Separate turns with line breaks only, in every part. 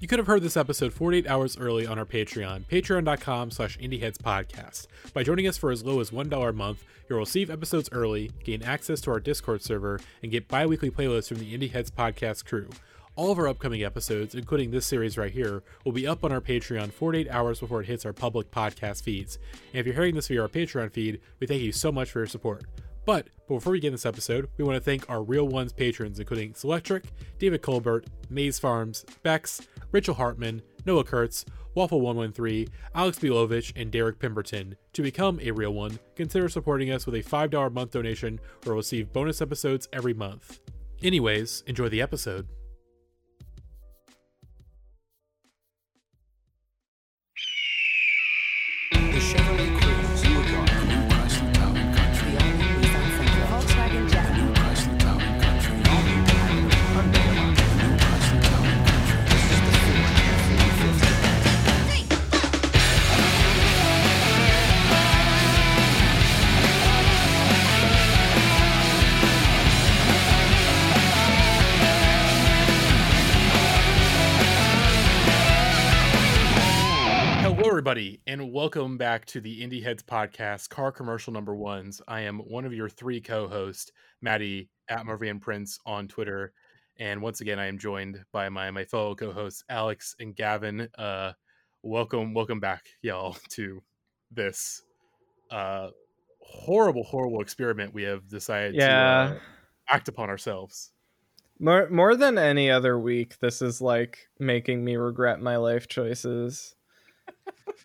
You could have heard this episode 48 hours early on our Patreon, patreon.com slash indieheadspodcast. By joining us for as low as $1 a month, you'll receive episodes early, gain access to our Discord server, and get bi-weekly playlists from the Indie Heads podcast crew. All of our upcoming episodes, including this series right here, will be up on our Patreon 48 hours before it hits our public podcast feeds. And if you're hearing this via our Patreon feed, we thank you so much for your support. But before we get this episode, we want to thank our Real Ones patrons, including Selectric, David Colbert, Maze Farms, Bex, Rachel Hartman, Noah Kurtz, Waffle113, Alex Bilovich, and Derek Pemberton. To become a Real One, consider supporting us with a $5 a month donation or receive bonus episodes every month. Anyways, enjoy the episode. Everybody, and welcome back to the Indie Heads podcast, car commercial number ones. I am one of your three co hosts, Maddie at Marvian Prince on Twitter. And once again, I am joined by my, my fellow co hosts, Alex and Gavin. Uh, welcome, welcome back, y'all, to this uh, horrible, horrible experiment we have decided
Yeah.
to uh, act upon ourselves.
More more than any other week, this is like making me regret my life choices.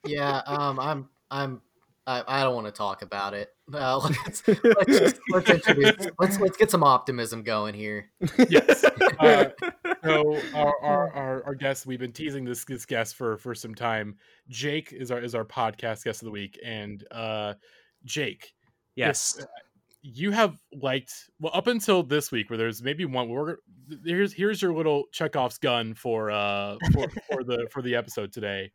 Yeah, um, I'm, I'm, I, I don't want to talk about it. Uh, let's, let's, just, let's introduce, let's let's get some optimism going here.
yes. Uh, so our, our, our, our guest, we've been teasing this this guest for for some time. Jake is our is our podcast guest of the week, and uh, Jake,
Yes.
this- you have liked well up until this week, where there's maybe one. We're here's here's your little Chekhov's gun for uh for, for the for the episode today.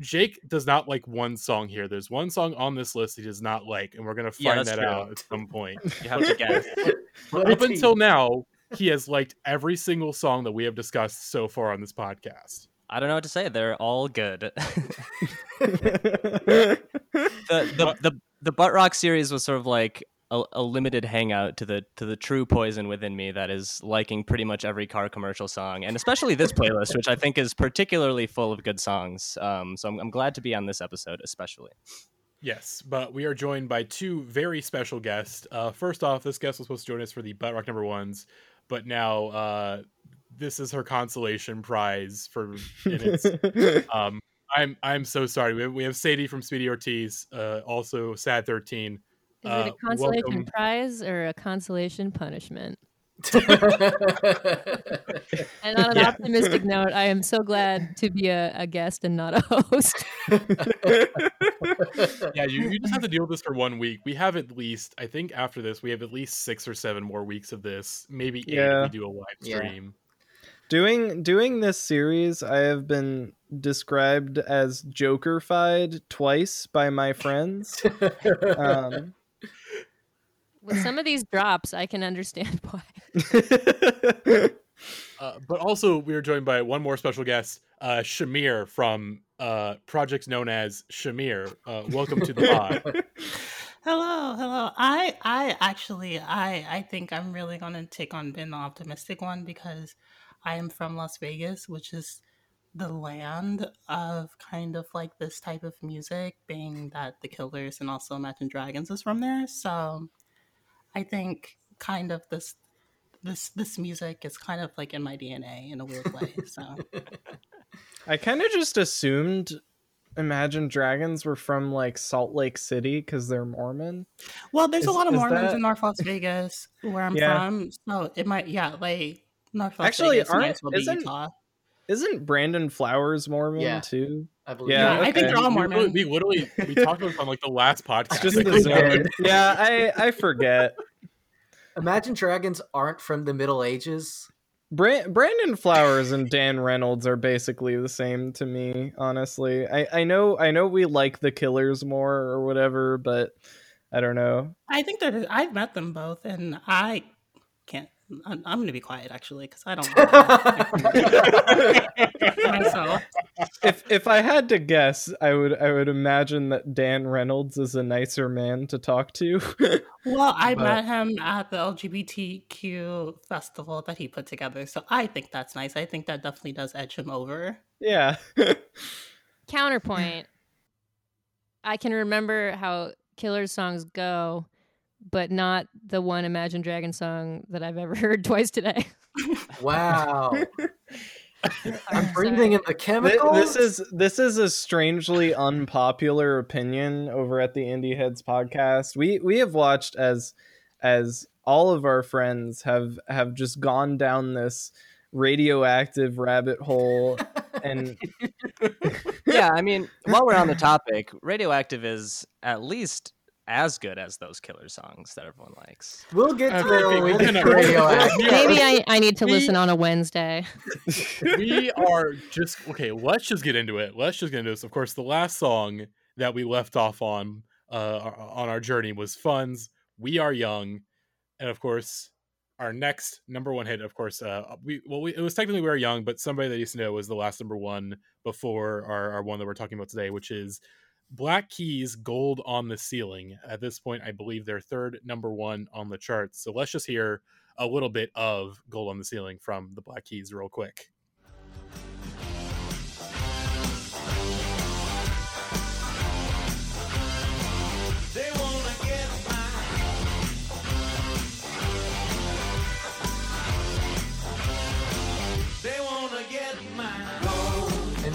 Jake does not like one song here. There's one song on this list he does not like, and we're gonna find
that's
that
true.
out at some point.
You have to guess.
What
up until now, he has liked every single song that we have discussed so far on this podcast.
I don't know what to say. They're all good. the, the the the butt rock series was sort of like a, a limited hangout to the to the true poison within me that is liking pretty much every car commercial song, and especially this playlist, which I think is particularly full of good songs. Um, so I'm, I'm glad to be on this episode, especially.
Yes, but we are joined by two very special guests. Uh, first off, this guest was supposed to join us for the Butt Rock number ones, but now uh, this is her consolation prize for. And it's, um, I'm I'm so sorry. We have, we have Sadie from Speedy Ortiz, uh, also Sad Thirteen.
Is
Uh,
it a consolation
welcome.
prize or a consolation punishment? And on an
Yeah.
optimistic note, I am so glad to be a, a guest and not a host.
Yeah, you, you just have to deal with this for one week. We have at least, I think, after this, we have at least six or seven more weeks of this, maybe eight
Yeah.
if we do a live
Yeah.
stream.
doing doing this series, I have been described as Jokerfied twice by my friends. Um,
With some of these drops, I can understand why.
Uh, but also, we are joined by one more special guest, uh, Shamir from uh, projects known as Shamir. Uh, welcome to the pod.
Hello, hello. I I actually I I think I'm really gonna take on being the optimistic one because I am from Las Vegas, which is the land of kind of like this type of music, being that the Killers and also Imagine Dragons is from there. So I think kind of this this this music is kind of like in my DNA in a weird way. So
I kind of just assumed Imagine Dragons were from like Salt Lake City because they're Mormon.
Well, there's
Is-
a lot of Mormons
that-
in North Las Vegas where I'm
Yeah.
from, so it might, yeah, like North Las
Actually,
Vegas
aren't-
as well
isn't-
Utah.
Isn't Brandon Flowers Mormon
Yeah.
too?
I believe.
Yeah,
Yeah, I think they're all
We
Mormon.
We literally we talked about this on like the last podcast.
Just
Like,
the
we know-
zone. Yeah, I I forget.
Imagine Dragons aren't from the Middle Ages.
Bra- Brandon Flowers and Dan Reynolds are basically the same to me, honestly. I, I know I know we like the Killers more or whatever, but I don't know.
I think they're. I've met them both, and I can't. I'm, I'm gonna be quiet actually because I don't myself.
if if I had to guess, I would I would imagine that Dan Reynolds is a nicer man to talk to.
Well, I
But-
met him at the LGBTQ festival that he put together, so I think that's nice. I think that definitely does edge him over.
yeah.
Counterpoint. I can remember how Killer songs go, but not the one Imagine Dragon song that I've ever heard twice today.
Wow. I'm
I'm
breathing in the
Thi-
chemicals.
This is this is a strangely unpopular opinion over at the Indie Heads podcast. We we have watched as as all of our friends have have just gone down this radioactive rabbit hole and
yeah, I mean, while we're on the topic, Radioactive is at least as good as those killer songs that everyone likes.
We'll get to
I
that.
we
We'll get
can
to
agree.
radioactive.
We are-
Maybe I, I need to
We-
listen on a Wednesday.
we are just okay. Let's just get into it. Let's just get into this. Of course, the last song that we left off on uh, on our journey was Fun's "We Are Young," and of course, our next number one hit. Of course, uh, we well, we, it was technically "We Are Young," but somebody that used to know was the last number one before our, our one that we're talking about today, which is Black Keys "Gold on the Ceiling." At this point, I believe their third number one on the charts. So let's just hear a little bit of "Gold on the Ceiling" from the Black Keys, real quick.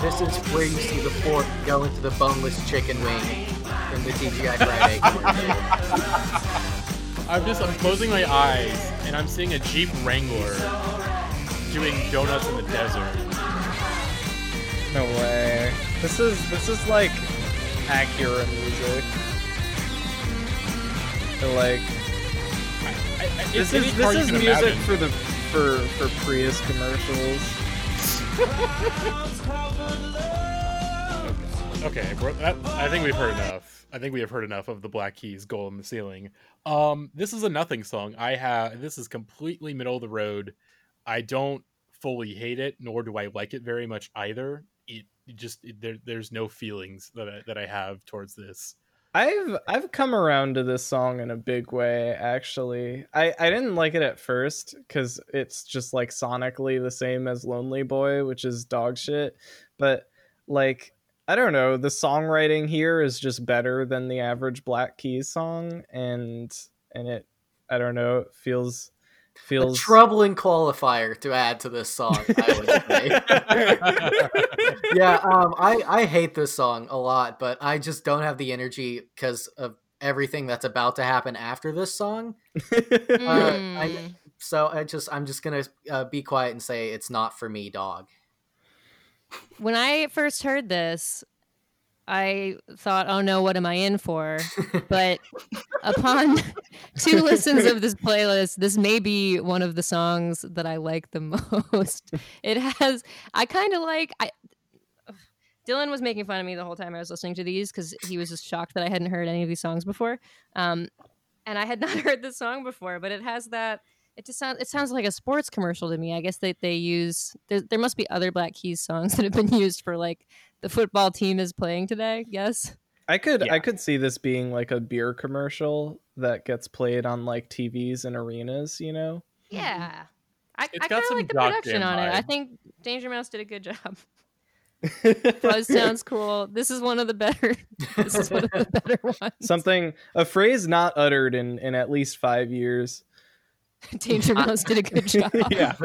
This is where you see the fork go into the boneless chicken wing in the TGI Friday.
I'm just I'm closing my eyes and I'm seeing a Jeep Wrangler doing donuts in the desert.
no way. This is this is like Acura music. Or, like
I, I,
this is this is music
imagine.
for the for for Prius commercials.
Okay, we're, I think we've heard enough. I think we have heard enough of the Black Keys "Gold on the Ceiling." Um, this is a nothing song. I have this is completely middle of the road. I don't fully hate it, nor do I like it very much either. It, it just it, there, there's no feelings that I, that I have towards this.
I've I've come around to this song in a big way actually. I I didn't like it at first cuz it's just like sonically the same as Lonely Boy, which is dog shit, but like I don't know, the songwriting here is just better than the average Black Keys song and and it I don't know, it feels
A
feels
troubling qualifier to add to this song, I would say. yeah, um, I, I hate this song a lot, but I just don't have the energy because of everything that's about to happen after this song. Uh, I-
Mm.
So I just I'm just gonna uh, be quiet and say it's not for me, dog.
when I first heard this, I thought, "Oh no, what am I in for?" But upon two listens of this playlist, this may be one of the songs that I like the most. It has, I kind of like. I Dylan was making fun of me the whole time I was listening to these because he was just shocked that I hadn't heard any of these songs before. Um, and I had not heard this song before, but it has that. It just sounds. It sounds like a sports commercial to me. I guess that they use. There, there must be other Black Keys songs that have been used for like the football team is playing today. Yes.
I could
Yeah.
I could see this being like a beer commercial that gets played on like TVs and arenas, you know?
Yeah. I,
It's
I kind of like the production on it. I think Danger Mouse did a good job. Buzz sounds cool. This is one of the better. This is one of the better ones.
Something a phrase not uttered in in at least 5 years.
Danger Mouse did a good job.
yeah.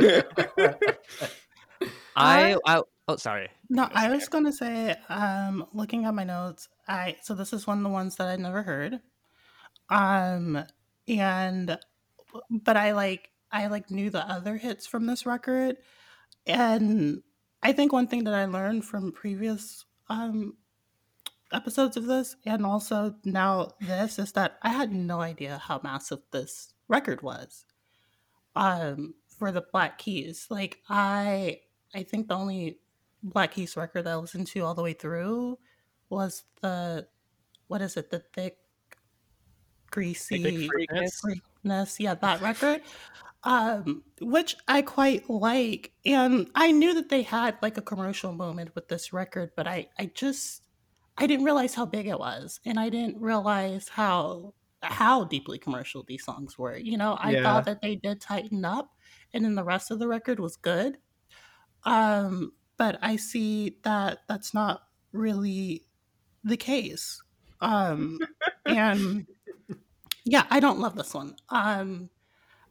I, I oh sorry.
No, I was gonna say, um, looking at my notes, I so this is one of the ones that I'd never heard. Um and but I like I like knew the other hits from this record. And I think one thing that I learned from previous um episodes of this and also now this is that I had no idea how massive this record was. Um for the Black Keys. Like I I think the only Black Keys record that I listened to all the way through was the what is it? The thick, greasy
Thickfreakness? Freakness.
Yeah, that record. Um, which I quite like. And I knew that they had like a commercial moment with this record, but I, I just I didn't realize how big it was, and I didn't realize how how deeply commercial these songs were. You know, I
Yeah.
thought that they did tighten up, and then the rest of the record was good. Um, but I see that that's not really the case. Um, and yeah, I don't love this one. Um,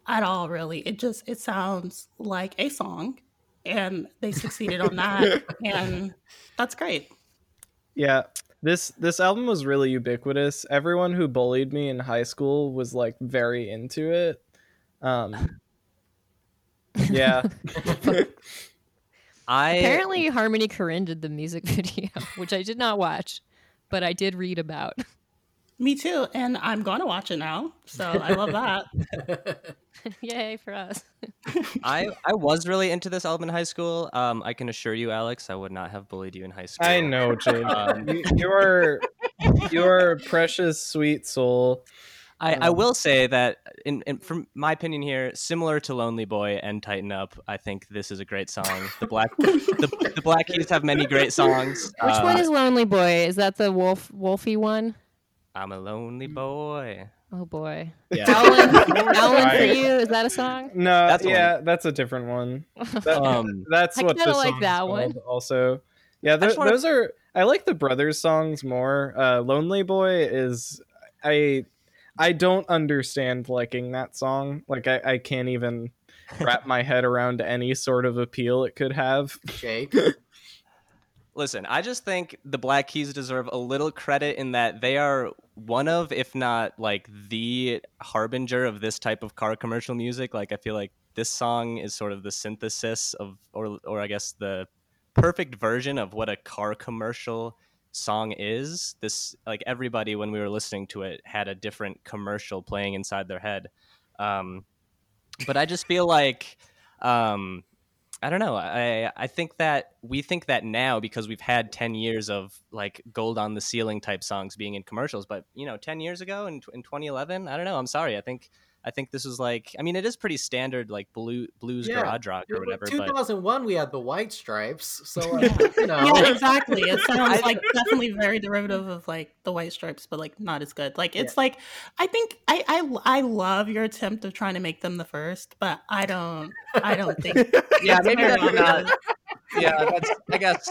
at all really it just it sounds like a song and they succeeded on that and that's great
Yeah. This this album was really ubiquitous. Everyone who bullied me in high school was like very into it. Um Yeah.
I
Apparently, Harmony Korine did the music video, which I did not watch, but I did read about.
Me too and i'm gonna watch it now so i love that
Yay for us.
I I was really into this album in high school. Um, I can assure you, Alex, I would not have bullied you in high school.
I know, Jane.
Um,
you, you're you're precious sweet soul.
I, I
Um,
will say that, in, in from my opinion here, similar to "Lonely Boy" and "Tighten Up," I think this is a great song. The Black the, the Black Keys have many great songs.
Which
Uh,
one is Lonely Boy? Is that the wolf wolfy one?
I'm a lonely boy.
Oh boy.
Yeah.
Alan, Alan for you, is that a song?
No,
That's one.
yeah, that's a different one. That-
Um,
that's
I
what
kinda like that one.
called Also, yeah, th-
wanna-
those are. I like the brothers songs more. Uh, "Lonely Boy" is I. I don't understand liking that song. Like I, I can't even wrap my head around any sort of appeal it could have.
Jake.
Listen, I just think the Black Keys deserve a little credit in that they are one of, if not like the harbinger of this type of car commercial music. Like, I feel like this song is sort of the synthesis of, or, or I guess the perfect version of what a car commercial song is. This, like, everybody when we were listening to it had a different commercial playing inside their head. Um, but I just feel like, um, I don't know. I I think that we think that now because we've had 10 years of like gold on the ceiling type songs being in commercials, but you know, 10 years ago in, in 2011, I don't know. I'm sorry. I think I think this was like I mean, it is pretty standard like blue blues
Yeah.
garage rock or whatever, but
2001, we had the White Stripes, so like, uh, you know.
yeah exactly it sounds like definitely very derivative of like the white stripes but like not as good like it's like i think I, I i love your attempt of trying to make them the first but i don't i don't think
yeah, maybe
very
that's not. Yeah, that's I guess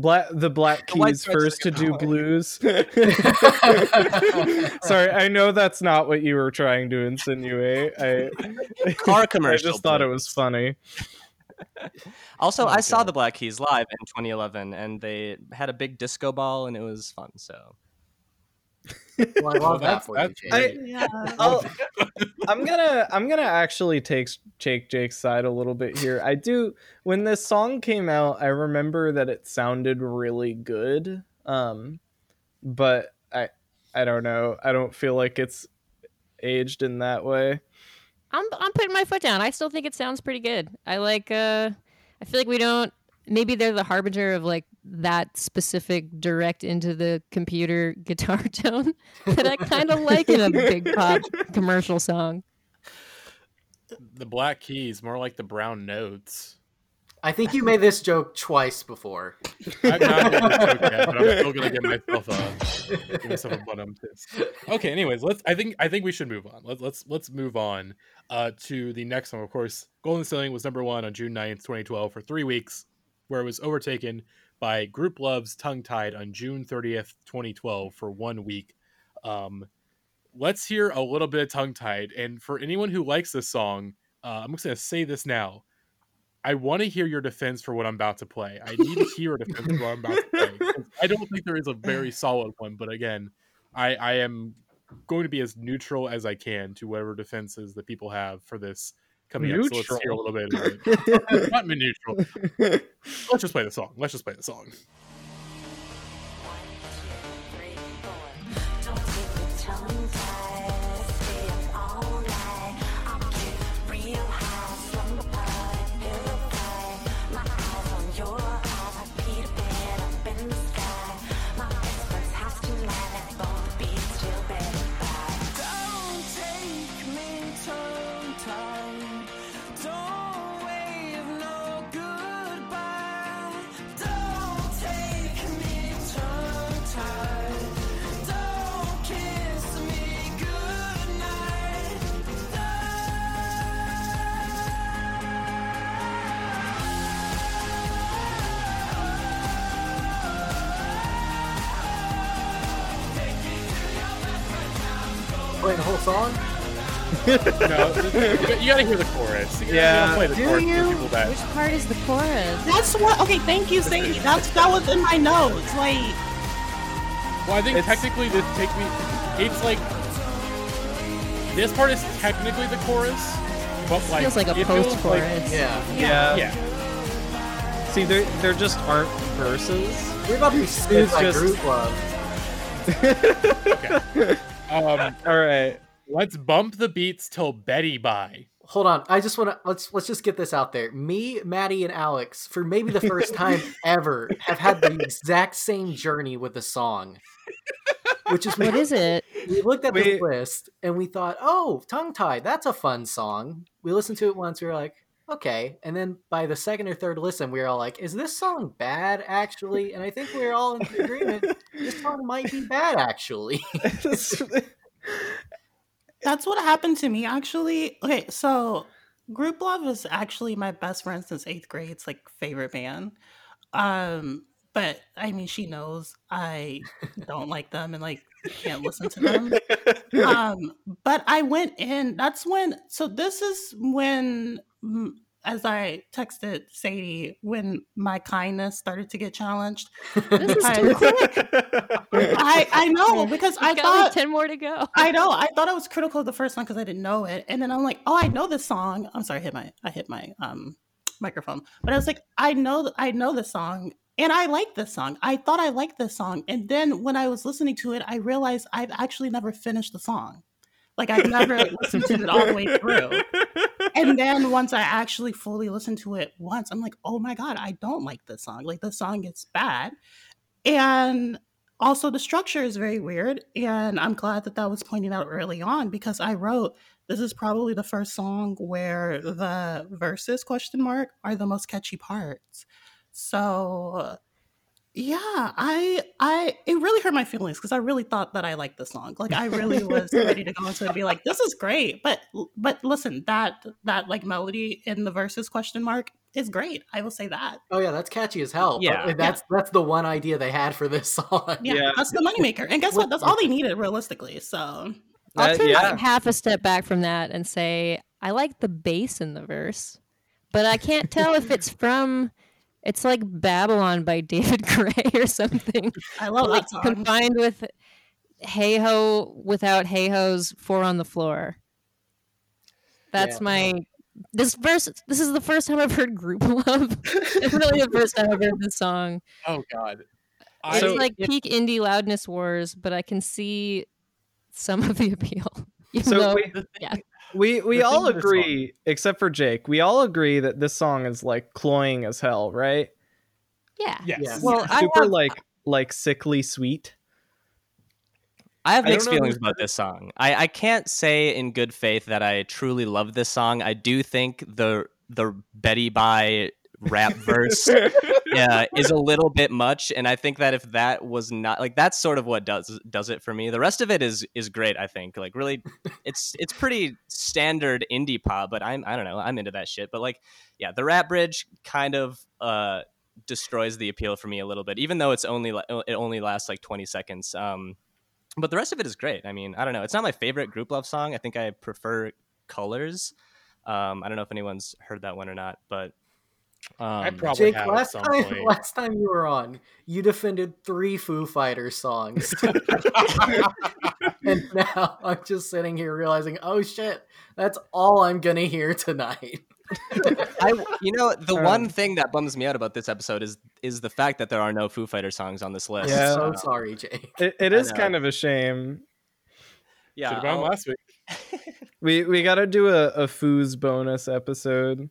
Black the Black Keys
Stripes
first to do blues. Sorry, I know that's not what you were trying to insinuate. I
car
I
commercial.
just thought it was funny.
Also,
Oh,
I saw the Black Keys live in 2011 and they had a big disco ball and it was fun. So,
Well, I
Well,
love that
that's-
for you,
that's
Jake.
I-
yeah
I'll, I'm gonna I'm gonna actually take take Jake's side a little bit here. I do when this song came out, I remember that it sounded really good. Um, but I I don't know. I don't feel like it's aged in that way.
I'm I'm putting my foot down. I still think it sounds pretty good. I like uh I feel like we don't maybe they're the harbinger of like that specific direct into the computer guitar tone that I kind of like in a big pop commercial song.
The Black Keys, more like the brown notes.
I think you made this joke twice before.
I'm not going to joke yet, but I'm still going to give myself a give myself a bottom kiss. Okay. Anyways, let's. I think I think we should move on. Let's let's let's move on uh, to the next one. Of course, Golden Ceiling was number one on June 9th, 2012, for three weeks, where it was overtaken by Grouplove's Tongue Tied on June 30th, 2012, for one week. Um, let's hear a little bit of Tongue Tied, and for anyone who likes this song, uh, I'm just going to say this now. I want to hear your defense for what I'm about to play. I need to hear a defense for what I'm about to play. I don't think there is a very solid one, but again, I, I am going to be as neutral as I can to whatever defenses that people have for this coming up. So let's hear a little bit. Not neutral. Let's just play the song. Let's just play the song.
Song?
no, you, you gotta hear the chorus. You
Yeah.
play the
Do
chorus
you?
for people that.
Which part is the chorus?
That's what. Okay, thank you, Sadie. That's that was in my notes. Like,
Well, I think
It's-
technically this take me. It's like this part is technically the chorus, but like
feels like a
it feels like-
post-chorus.
Yeah.
Yeah.
yeah.
See, there there just aren't verses.
We're about to be sued
It's
by
just-
Grouplove.
Okay. Um,
All right.
Let's bump the beats till Betty by.
Hold on, I just want to let's let's just get this out there. Me, Maddie, and Alex, for maybe the first time ever, have had the exact same journey with the song. Which is
What is it?
we looked at
Wait.
this list and we thought, oh, tongue tied, that's a fun song. We listened to it once, we were like, okay. And then by the second or third listen, we were all like, is this song bad actually? And I think we are all in agreement. This song might be bad actually.
that's what happened to me actually. Okay, so Grouplove is actually my best friend since eighth grade. It's like favorite band. Um, but I mean, she knows I don't like them and like can't listen to them. um but i went in that's when so this is when as i texted sadie when my kindness started to get challenged
This is too quick.
i i know because i
I got like
thought
ten more to go.
i know i thought i was critical of the first song because i didn't know it and then i'm like oh i know this song i'm sorry i hit my i hit my um microphone but i was like i know i know this song and I like this song. I thought I liked this song. And then when I was listening to it, I realized I've actually never finished the song. Like I've never listened to it all the way through. And then once I actually fully listened to it once, I'm like, oh my God, I don't like this song. Like the song is bad. And also the structure is very weird. And I'm glad that that was pointed out early on because I wrote this is probably the first song where the verses question mark are the most catchy parts. So yeah, I I it really hurt my feelings because I really thought that I liked the song. Like I really was ready to go into it and be like, this is great. But but listen, that that like melody in the verses question mark is great. I will say that.
oh yeah, that's catchy as hell.
Yeah.
Yeah. That's that's the one idea they had for this song.
Yeah,
Yeah.
that's the moneymaker. And guess what? That's all they needed realistically. So
I'll take
yeah.
half a step back from that and say I like the bass in the verse, but I can't tell if it's from. It's like Babylon by David Gray or something.
I love
like
that song.
combined with Hey Ho without Hey Ho's Four on the Floor. That's
Yeah.
my this verse. This is the first time I've heard Group Love. Definitely the first time I've heard this song.
Oh God.
It's
I,
like peak indie loudness wars, but I can see some of the appeal. Even
So
though,
we,
yeah.
We we all
thing with this
agree, except for Jake. We all agree that this song is like cloying as hell, right?
yeah,
yes.
Yeah.
Well, I
Super
have,
like like sickly sweet.
I have mixed
know
feelings about this song. I, I can't say in good faith that I truly love this song. I do think the the Betty by rap verse yeah, is a little bit much, and I think that if that was not like that's sort of what does does it for me. The rest of it is is great. I think like really, it's it's pretty standard indie pop, but I'm I don't know I'm into that shit. But like yeah, the rap bridge kind of uh destroys the appeal for me a little bit, even though it's only it only lasts like 20 seconds. Um, but the rest of it is great. I mean, I don't know. It's not my favorite Grouplove song. I think I prefer Colors. Um, I don't know if anyone's heard that one or not, but um,
I probably
Jake,
have
last time
point.
last time you were on, you defended three Foo Fighters songs. and now I'm just sitting here realizing, oh shit, that's all I'm gonna hear tonight.
I, you know, the
Um,
one thing that bums me out about this episode is is the fact that there are no Foo Fighter songs on this list.
Yeah.
so sorry, Jake.
It, it
I
is
know.
kind of a shame.
yeah.
Should have been last week.
We we got to do a, a foos bonus episode.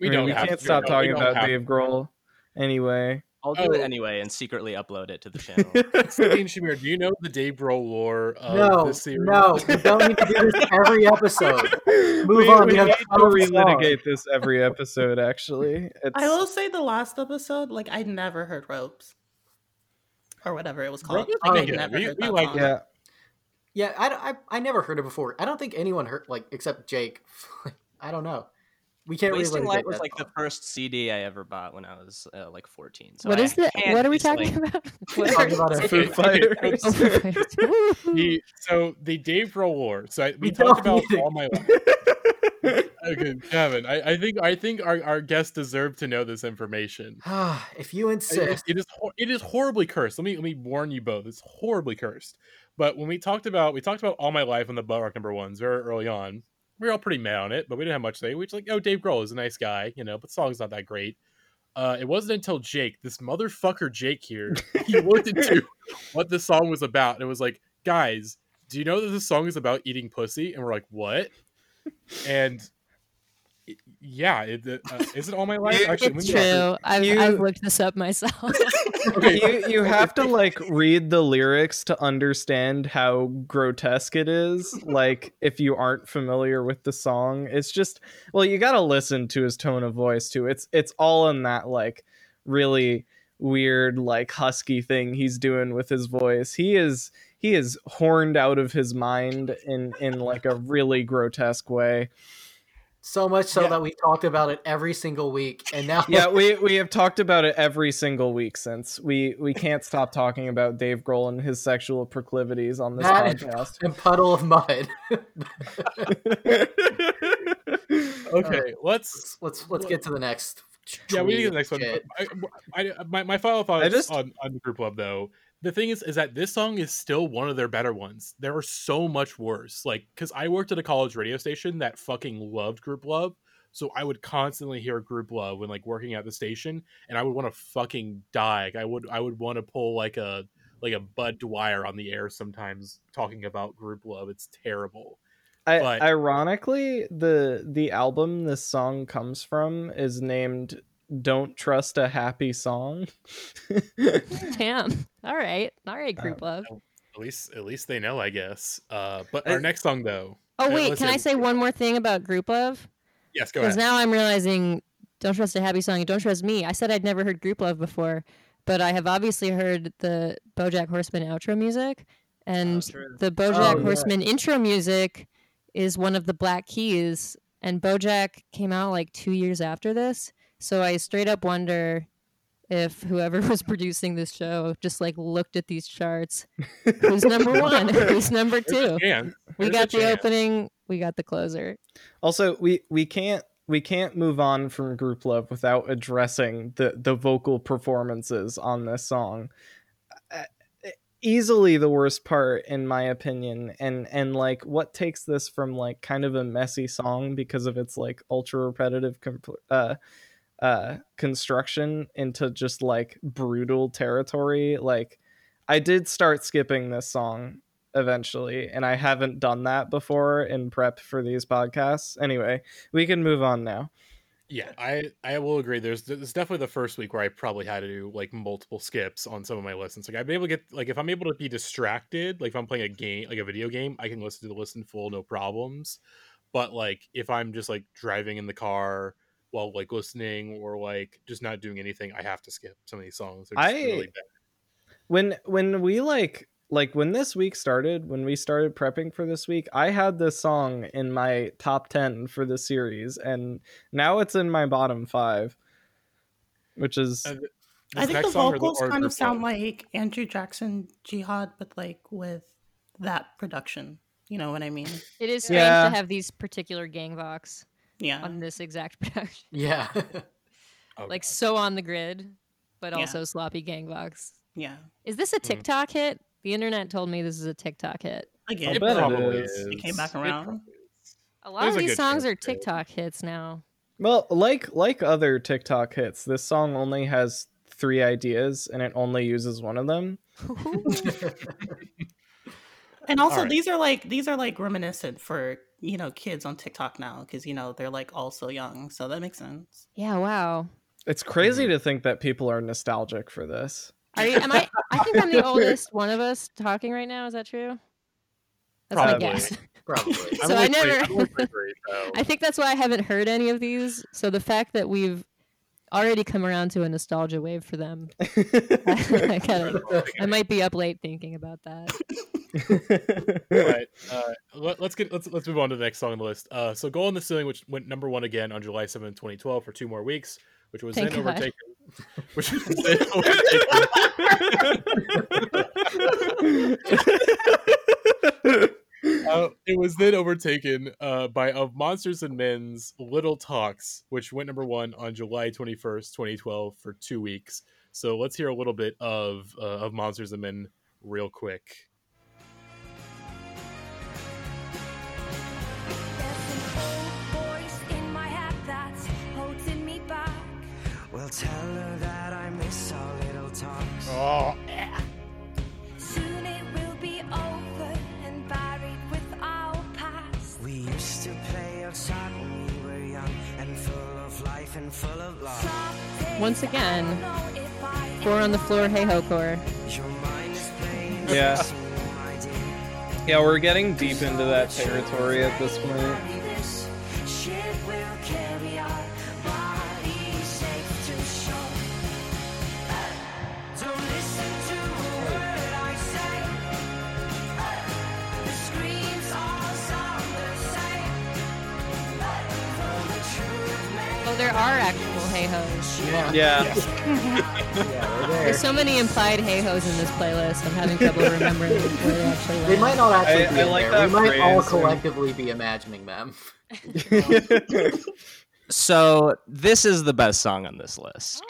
We
I mean,
don't.
we
have
can't
to,
stop
no,
talking about
have
Dave. Grohl. Anyway,
I'll do it
Oh.
anyway and secretly upload it to the channel.
Sabine Shamir, do you know the Dave Grohl lore of
No,
this series?
no, we don't need to do this every episode. Move
we,
on,
We
we have
need to relitigate this every episode. Actually, it's,
I will say the last episode, like I never heard ropes. Or whatever it was called.
Ropes?
Like, I
yeah,
never
we-
heard
we
that
like
song.
yeah.
Yeah, I, I, I never heard it before. I don't think anyone heard like except Jake. I don't know. We can't really
Wasting
let it
Light was
that
like the first CD I ever bought when I was uh, like 14. So
what
I
is the? What are we
just, like-
talking about?
We're
What
talking about a
Foo
Okay,
Fighters.
Oh, Foo Fighters.
The, so the Dave Grohl War. So I, we
We
talked about
need it.
all my life. Okay, Kevin, I, I think I think our, our guests deserve to know this information.
Ah, if you
It-
insist.
it is it is horribly cursed. Let me let me warn you both. It's horribly cursed. But when we talked about we talked about all my life on the Butt Rock number ones very early on, we were all pretty mad on it, but we didn't have much to say. We were just like, oh, Dave Grohl is a nice guy, you know, but the song's not that great. Uh, it wasn't until Jake, this motherfucker Jake here, he looked into what the song was about. And it was like, guys, do you know that this song is about eating pussy? And we're like, what? And yeah, it, uh, is it all my life? Actually,
It's true. I've,
You-
I've looked this up myself.
you you have to like read the lyrics to understand how grotesque it is. Like if you aren't familiar with the song it's just well you got to listen to his tone of voice too. It's it's all in that like really weird like husky thing he's doing with his voice. He is he is horned out of his mind in in like a really grotesque way
So much so
Yeah.
that we talked about it every single week, and now
yeah we we have talked about it every single week since we we can't stop talking about dave grohl and his sexual proclivities on this
That-
podcast
and Puddle of Mudd.
Okay, let's
let's let's let's get to the next.
yeah, we need the next one.
shit.
I, I, my, my final thoughts
I just-
on, on the Grouplove though. The thing is, is that this song is still one of their better ones. There are so much worse. Like, because I worked at a college radio station that fucking loved Grouplove, so I would constantly hear Grouplove when like working at the station, and I would want to fucking die. Like, I would, I would want to pull like a like a Budd Dwyer on the air sometimes talking about Grouplove. It's terrible.
I,
But-
ironically, the the album this song comes from is named "Don't Trust a Happy Song."
Damn. All right. All right, Grouplove.
At least, at least they know, I guess. Uh, but our next song though.
Oh wait,
let's
can I
say-
say one more thing about Grouplove?
Yes, go ahead.
Because now I'm realizing "Don't Trust a Happy Song" and "Don't Trust Me." I said I'd never heard Grouplove before, but I have obviously heard the BoJack Horseman outro music, and
true.
the BoJack
Oh, yeah.
Horseman intro music is one of the Black Keys, and BoJack came out like two years after this. So I straight up wonder if whoever was producing this show just like looked at these charts. Who's number one? Who's number two? We got the opening. We got the closer.
Also, we we can't we can't move on from Grouplove without addressing the the vocal performances on this song. Uh, Easily the worst part, in my opinion, and and like what takes this from like kind of a messy song because of its like ultra repetitive uh uh construction into just like brutal territory. Like I did start skipping this song eventually and i haven't done that before in prep for these podcasts anyway we can move on now
Yeah, I I will agree. There's there's definitely the first week where I probably had to do like multiple skips on some of my listens. Like I've been able to get like if I'm able to be distracted, like if I'm playing a game like a video game, I can listen to the listen full no problems. But like if I'm just like driving in the car while like listening or like just not doing anything, I have to skip some of these songs. Just
I-
really bad.
when when we like like when this week started when we started prepping for this week i had this song in my top 10 for the series and now it's in my bottom five which is
Uh,
I think the vocals
or
kind of sound
love?
like Andrew Jackson Jihad, but like with that production. You know what I mean?
It is strange
Yeah.
to have these particular gang vox
Yeah.
on this exact production.
Yeah.
Oh,
Like
God.
so on the grid, but
Yeah.
also sloppy gang vox.
Yeah.
Is this a hmm. TikTok hit? The internet told me this is a TikTok hit.
Again,
I
it
bet it
probably
is.
is.
It came back around.
A lot
There's
of these songs are
it is.
TikTok hits now.
well like like other tiktok hits this song only has three ideas and it only uses one of them
And also,
Alright.
these are like these are like reminiscent for you know kids on TikTok now because you know they're like all so young, so that makes sense.
yeah, wow.
it's crazy mm-hmm. to think that people are nostalgic for this
Are you, am I? I think I'm the oldest one of us talking right now. Is that true? That's my guess.
Probably.
So I
only three-
never-
I'm only 23, so-
I think that's why I haven't heard any of these. So the fact that we've already come around to a nostalgia wave for them, I, kinda, I might be up late thinking about that.
but uh, let, us get let's let's move on to the next song on the list. Uh, so "Gold on the Ceiling," which went number one again on July seventh, twenty twelve, for two more weeks, which was
Thank
then
God.
overtaken. Which was then overtaken. Uh, it was then overtaken uh, by Of Monsters and Men's Little Talks, which went number one on July 21st, 2012, for two weeks. So let's hear a little bit of uh, of Monsters and Men real quick.
There's an old voice in my head that's holding me back.
Well, tell her that I miss our little talks.
Oh,
Once again,
I don't know if I
Four on the floor, hey ho core.
Your mind is playing
Yeah.
tricks on you, my dear.
Yeah, we're getting deep into that territory at this point.
There are actual hey hos.
Yeah.
Yeah.
Yeah, there.
There's so many implied hey hos in this playlist. I'm having trouble remembering where they actually
They might not actually
I-
be
I
in
like
there.
that
We might all
phrase, yeah.
collectively be imagining them.
So this is the best song on this list.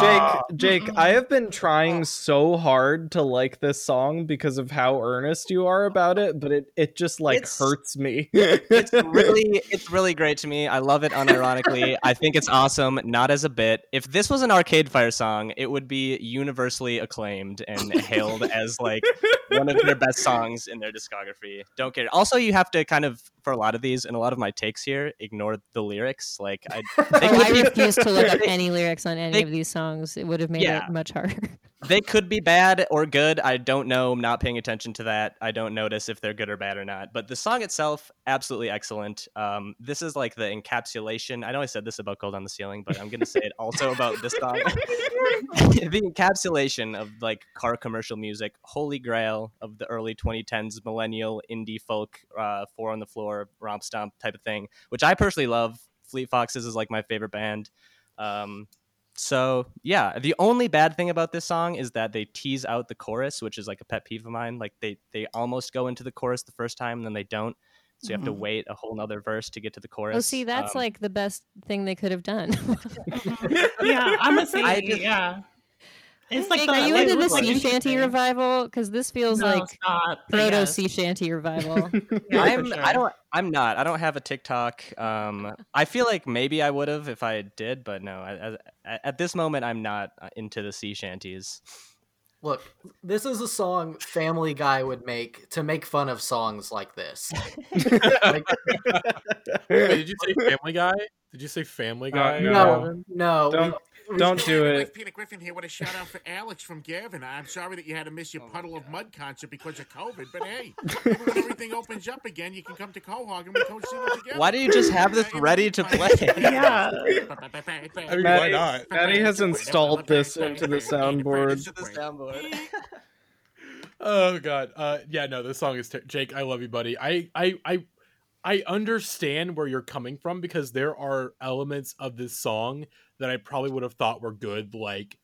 Jake, Jake, I have been trying so hard to like this song because of how earnest you are about it, but it, it just like
It's-
hurts me.
It's really it's really great to me. I love it unironically. I think it's awesome, not as a bit. If this was an Arcade Fire song, it would be universally acclaimed and hailed as like one of their best songs in their discography. Don't care. Also, you have to kind of for a lot of these and a lot of my takes here ignore the lyrics. Like I, they
Oh, I refuse to look up any lyrics on any
they-
of these songs. It would have made
Yeah.
it much harder.
They could be bad or good. I don't know. I'm not paying attention to that. I don't notice if they're good or bad or not. But the song itself, absolutely excellent. Um, this is like the encapsulation. I know I said this about Gold on the Ceiling, but I'm going to say it also about this song. the encapsulation of like car commercial music, holy grail of the early 2010s millennial indie folk, uh, four on the floor, romp stomp type of thing, which I personally love. Fleet Foxes is like my favorite band. Um, so yeah, the only bad thing about this song is that they tease out the chorus, which is like a pet peeve of mine. Like they they almost go into the chorus the first time, and then they don't. So you have to wait a whole nother verse to get to the chorus.
Oh, see, that's
Um,
like the best thing they could have done.
yeah, I'm gonna say
I just-
yeah. It's like
Jake,
the,
are you
like,
into the
like,
sea shanty revival? Because this feels
No,
like proto
yes.
sea shanty revival.
Yeah,
I'm
for
I don't I'm not I don't have a TikTok. Um, I feel like maybe I would have if I did, but no. I, I, at this moment, I'm not uh, into the sea shanties.
Look, this is a song Family Guy would make to make fun of songs like this. Like,
Wait, did you say Family Guy? Did you say Family Guy?
no.
no, no. We-
Don't don't do it.
Peter Griffin here with a shout out for Alex from Gavin. I'm sorry that you had to miss your Puddle of Mudd concert because of COVID, but hey, when everything opens up again, you can come to Quahog and we go see them together.
Why do you just have this
Uh, in the
ready to play?
Yeah.
I mean, why not?
Maddie has installed this into the soundboard.
To the soundboard.
Oh god. Uh yeah, no, this song is ter- Jake, I love you, buddy. I I I I understand where you're coming from because there are elements of this song that I probably would have thought were good like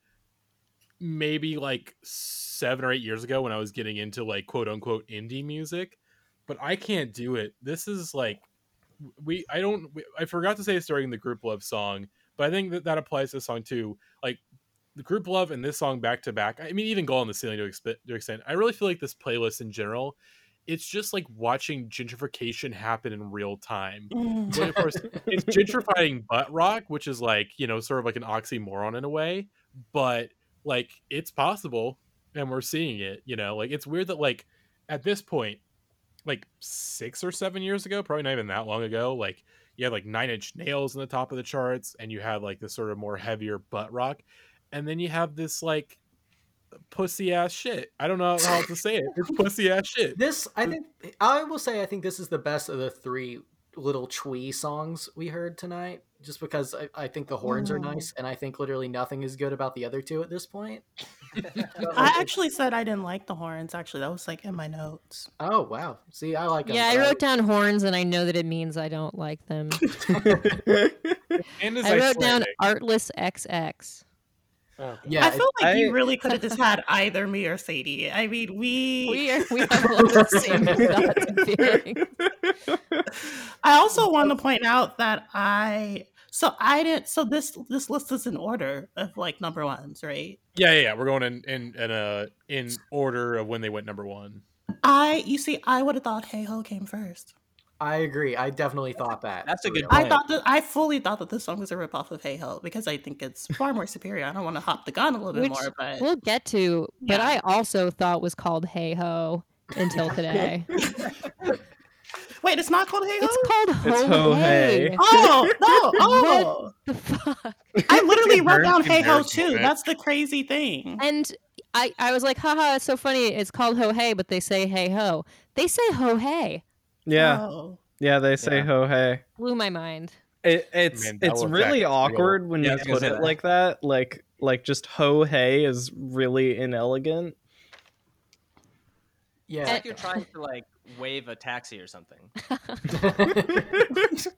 maybe like 7 or 8 years ago when I was getting into like quote unquote indie music, but I can't do it. This is like we I don't we, I forgot to say this during the Grouplove song, but I think that that applies to this song too. Like the Grouplove and this song back to back. I mean, even Gold on the Ceiling to, exp- to extent. I really feel like this playlist in general, it's just like watching gentrification happen in real time. Mm. But of course, it's gentrifying butt rock, which is like you know sort of like an oxymoron in a way, but like it's possible, and we're seeing it. You know, like it's weird that like at this point, like six or seven years ago, probably not even that long ago, like you had like Nine Inch Nails in the top of the charts, and you had like this sort of more heavier butt rock, and then you have this like pussy ass shit. I don't know how to say it. It's pussy ass shit.
This, I think, I will say, I think this is the best of the three little twee songs we heard tonight. Just because I, I think the horns are hmm. nice, and I think literally nothing is good about the other two at this point.
I actually said I didn't like the horns. Actually, that was like in my notes.
Oh wow! See, I like 'em,
Yeah, I wrote down horns, and I know that it means I don't like them.
And
I wrote down artless XX.
Yeah,
I feel like you really could have just had either me or Sadie. I mean, we.
We are we have a lot of the same thoughts and feelings.
I also want to point out that I. So I didn't. So this this list is in order of like number ones, right?
Yeah, yeah, yeah. We're going in in in, uh, in order of when they went number one.
I. You see, I would have thought Hey Ho came first.
I agree. I definitely thought that.
That's a good
real.
I thought that I fully thought that this song was a ripoff of Hey Ho because I think it's far more superior. I don't want to hop the gun a little bit more, but
we'll get to, but I also thought was called Hey Ho until today.
wait, it's not called Hey Ho.
it's called Ho,
It's Ho
Hey.
Hey.
Oh no! Oh,
The fuck?
I literally wrote down Hey Ho too.
moment.
That's the crazy thing.
And I, I was like, haha, it's so funny. It's called Ho Hey, but they say Hey Ho. They say Ho Hey.
Yeah,
Oh.
yeah, they say
Yeah.
ho hey.
Blew my mind.
It, it's
Mandela
it's
effect,
really
real.
awkward when
Yeah,
you put it
that.
like that. Like like just ho hey is really inelegant.
Yeah.
It's like you're eh. trying to like wave a taxi or something.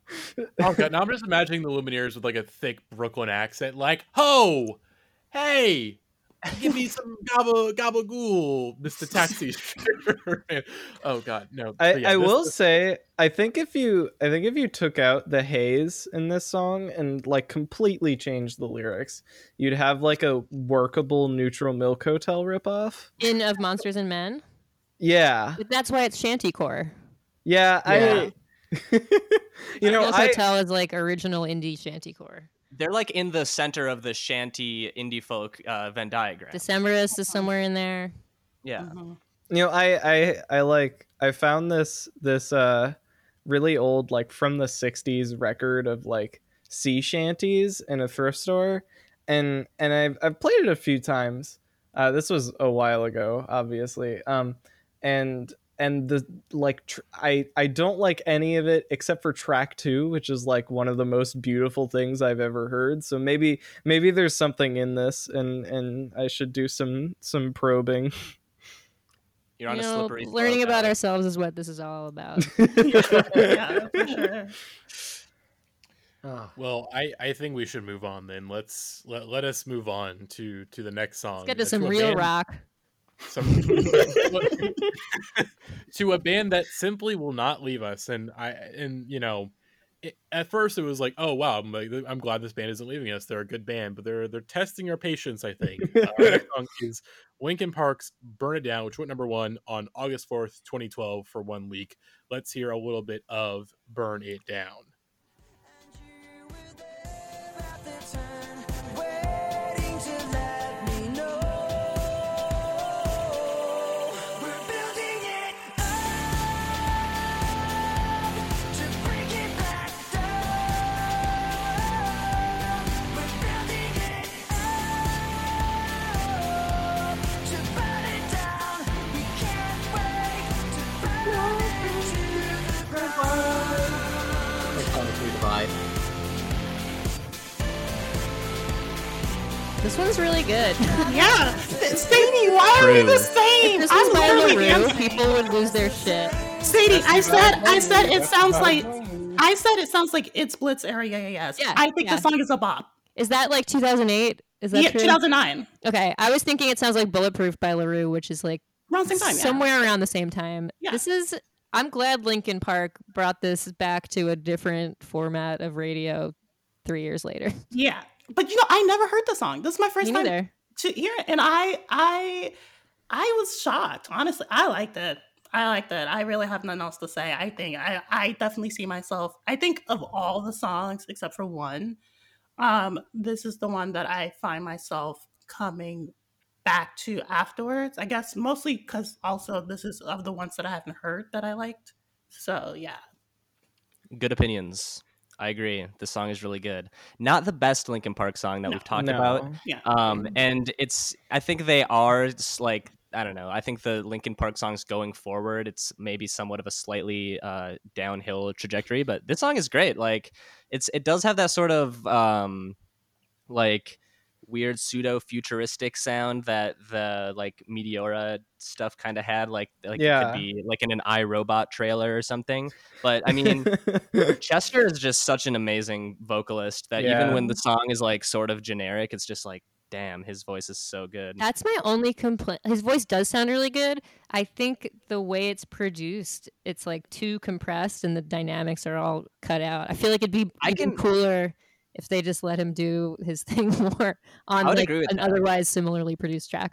Oh god, now I'm just imagining the Lumineers with like a thick Brooklyn accent, like "Ho, hey, give me some gobble gabagool, Mister Taxi." Oh god, no.
I,
yeah,
I
this-
will
this-
say I think if you I think if you took out the haze in this song and like completely changed the lyrics, you'd have like a workable neutral milk hotel ripoff.
In Of Monsters and Men.
Yeah.
But that's why it's shantycore.
Yeah, I you know
Neutral
I
Hotel is like original indie shantycore.
They're like in the center of the shanty indie folk uh, Venn diagram.
Decemberist is somewhere in there.
yeah.
Mhm.
you know I I I like I found this this uh really old like from the 60s record of like sea shanties in a thrift store and and I've I've played it a few times. Uh this was a while ago obviously. Um and and the like tr- I I don't like any of it except for track 2 which is like one of the most beautiful things I've ever heard. So maybe maybe there's something in this and and I should do some some probing.
You're on
You
a
know,
slippery slope.
learning about
Alex.
ourselves is what this is all about.
yeah, for sure.
Oh.
Well, I I think we should move on then. Let's let, let us move on to to the next song.
Let's get to some real
band-
rock.
to a band that simply will not leave us. And i and you know it, at first it was like oh wow I'm, like, I'm glad this band isn't leaving us. They're a good band but they're they're testing our patience i think. Uh, our next song is linkin park's burn it down which went number one on august 4th 2012 for one week. Let's hear a little bit of burn it down
This one's really good.
Yeah, Sadie, why are we the same?
If this
I'm
was by
literally
La
Roux,
people would lose their shit.
Sadie, I said, I said it sounds like,
it.
I said it sounds like it's Blitz area. Yes,
Yeah,
I think
yeah.
the song is a bop.
Is that like 2008? Is that
Yeah,
true?
2009,
Okay, I was thinking it sounds like Bulletproof by La Roux, which is like
around the same time. yeah.
somewhere around the same time.
Yeah.
This is. I'm glad Linkin Park brought this back to a different format of radio three years later.
Yeah, but you know, I never heard the song. This is my first
Me
time
neither.
to hear it, and I, I, I was shocked. Honestly, I liked it. I liked it. I really have nothing else to say. I think I, I definitely see myself. I think of all the songs except for one, um, this is the one that I find myself coming back to afterwards. I guess mostly because also this is of the ones that I haven't heard that I liked. So yeah,
Good opinions. I agree. The song is really good. Not the best Linkin Park song that
No.
we've talked
No.
about.
yeah.
Um, and it's I think they are s- like I don't know. I think the Linkin Park songs going forward, it's maybe somewhat of a slightly uh, downhill trajectory, but this song is great. Like it's it does have that sort of um, like weird pseudo futuristic sound that the like Meteora stuff kind of had, like like it could be like in an iRobot trailer or something. But I mean, Chester is just such an amazing vocalist that
Yeah.
even when the song is like sort of generic, it's just like, damn, his voice is so good.
That's my only complaint. His voice does sound really good. I think the way it's produced, it's like too compressed and the dynamics are all cut out. I feel like it'd be
I
even
can-
cooler if they just let him do his thing more on like an
that.
otherwise similarly produced track.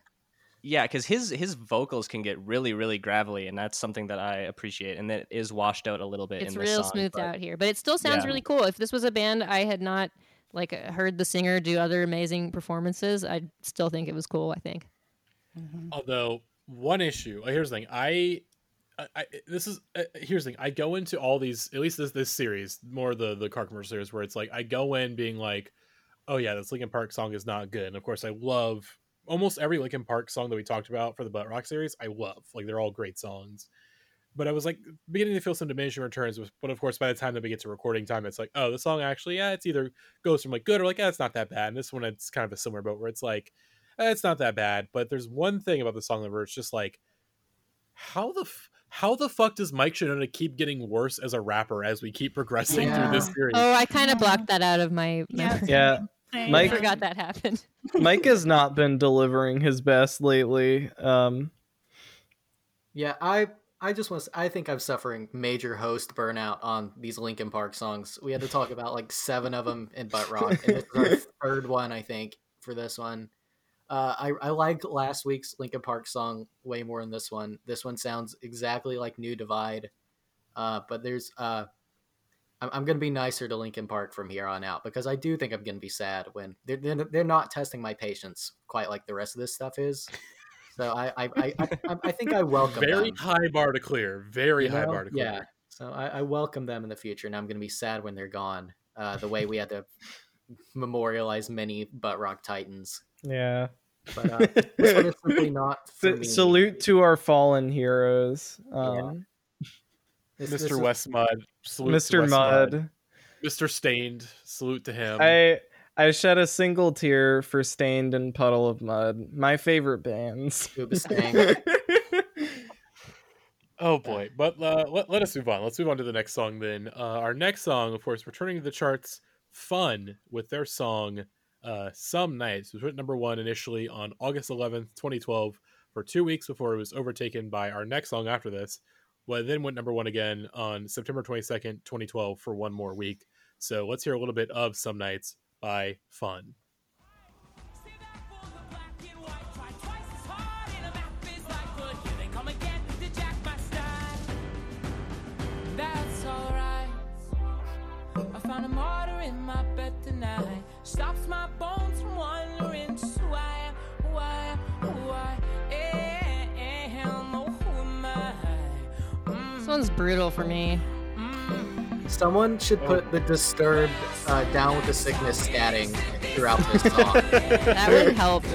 Yeah, because his his vocals can get really really gravelly, and that's something that I appreciate, and that is washed out a little bit
It's
in this
real
song,
smoothed
but-
out here, but it still sounds
Yeah.
really cool. If this was a band I had not like uh, heard the singer do other amazing performances, I'd still think it was cool. I think.
Although one issue, uh, here's the thing, I, I, I this is uh, here's the thing. I go into all these, at least this this series, more the the car commercial series, where it's like I go in being like, oh yeah, this Linkin Park song is not good. And of course, I love almost every Linkin Park song that we talked about for the Butt Rock series. I love like they're all great songs. But I was like beginning to feel some diminishing returns. But of course, by the time that we get to recording time, it's like, oh, the song actually, yeah, it's either goes from like good or like, yeah, it's not that bad. And this one, it's kind of a similar boat where it's like, eh, it's not that bad. But there's one thing about the song where it's just like, how the f- how the fuck does Mike Shinoda keep getting worse as a rapper as we keep progressing through this
Yeah.
series?
Oh, I kind of blocked that out of my
Yeah.
memory.
yeah,
Same.
Mike-
I forgot that happened.
Mike has not been delivering his best lately. Um,
Yeah, I I just want to. I think I'm suffering major host burnout on these Linkin Park songs. We had to talk about like seven of them in Butt Rock, and this is our third one, I think, for this one. Uh, I I like last week's Linkin Park song way more than this one. This one sounds exactly like New Divide, uh, but there's uh, I'm, I'm gonna be nicer to Linkin Park from here on out because I do think I'm gonna be sad when they're they're, they're not testing my patience quite like the rest of this stuff is. So I I I, I, I think I welcome
Very
them.
high bar to clear. Very
You
high
know?
bar to clear.
Yeah. So I, I welcome them in the future, and I'm going to be sad when they're gone. Uh, the way we had to memorialize many butt rock titans.
Yeah.
But uh, this one is simply not for
S-
me.
salute to our fallen heroes. Um,
This- this
Mr.
is-
West Mud, salute
Mr.
Wes
Mud.
Mr. Staind, salute to him.
I I shed a single tear for Staind and Puddle of Mudd, my favorite bands.
Oh boy, but uh, let, let us move on. Let's move on to the next song then. Uh, our next song, of course, returning to the charts, Fun with their song uh, Some Nights. Was number one initially on August 11th, 2012, for two weeks before it was overtaken by our next song after this. Well, then went number one again on September 22nd, 2012, for one more week. So let's hear a little bit of Some Nights by Fun.
Found a martyr in my bed tonight. Stops my bones from wandering. Just why, why, why? am oh, who am I? Mm,
This one's brutal for me.
Someone should put the disturbed uh, down with the sickness scatting throughout this song.
That would help.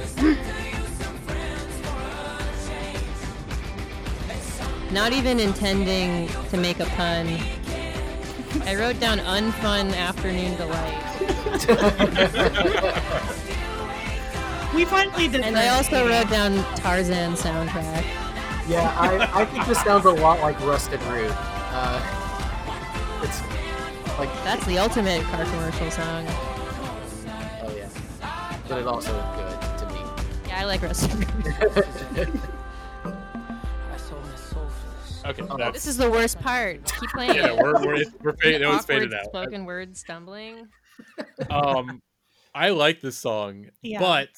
Not even intending to make a pun. I wrote down unfun afternoon delight.
We finally did.
And I also wrote down Tarzan soundtrack.
yeah, I, I think this sounds a lot like Rusted Root. Uh, it's like,
That's the ultimate car commercial song.
oh yeah. But it also is good to me.
Yeah, I like Rusted Root.
I sold my soul for this.
Okay,
Oh,
that's,
This is the worst part. Keep playing
yeah, we're, we're, we're fading, it was faded out.
spoken word stumbling.
Um i like this song
Yeah.
but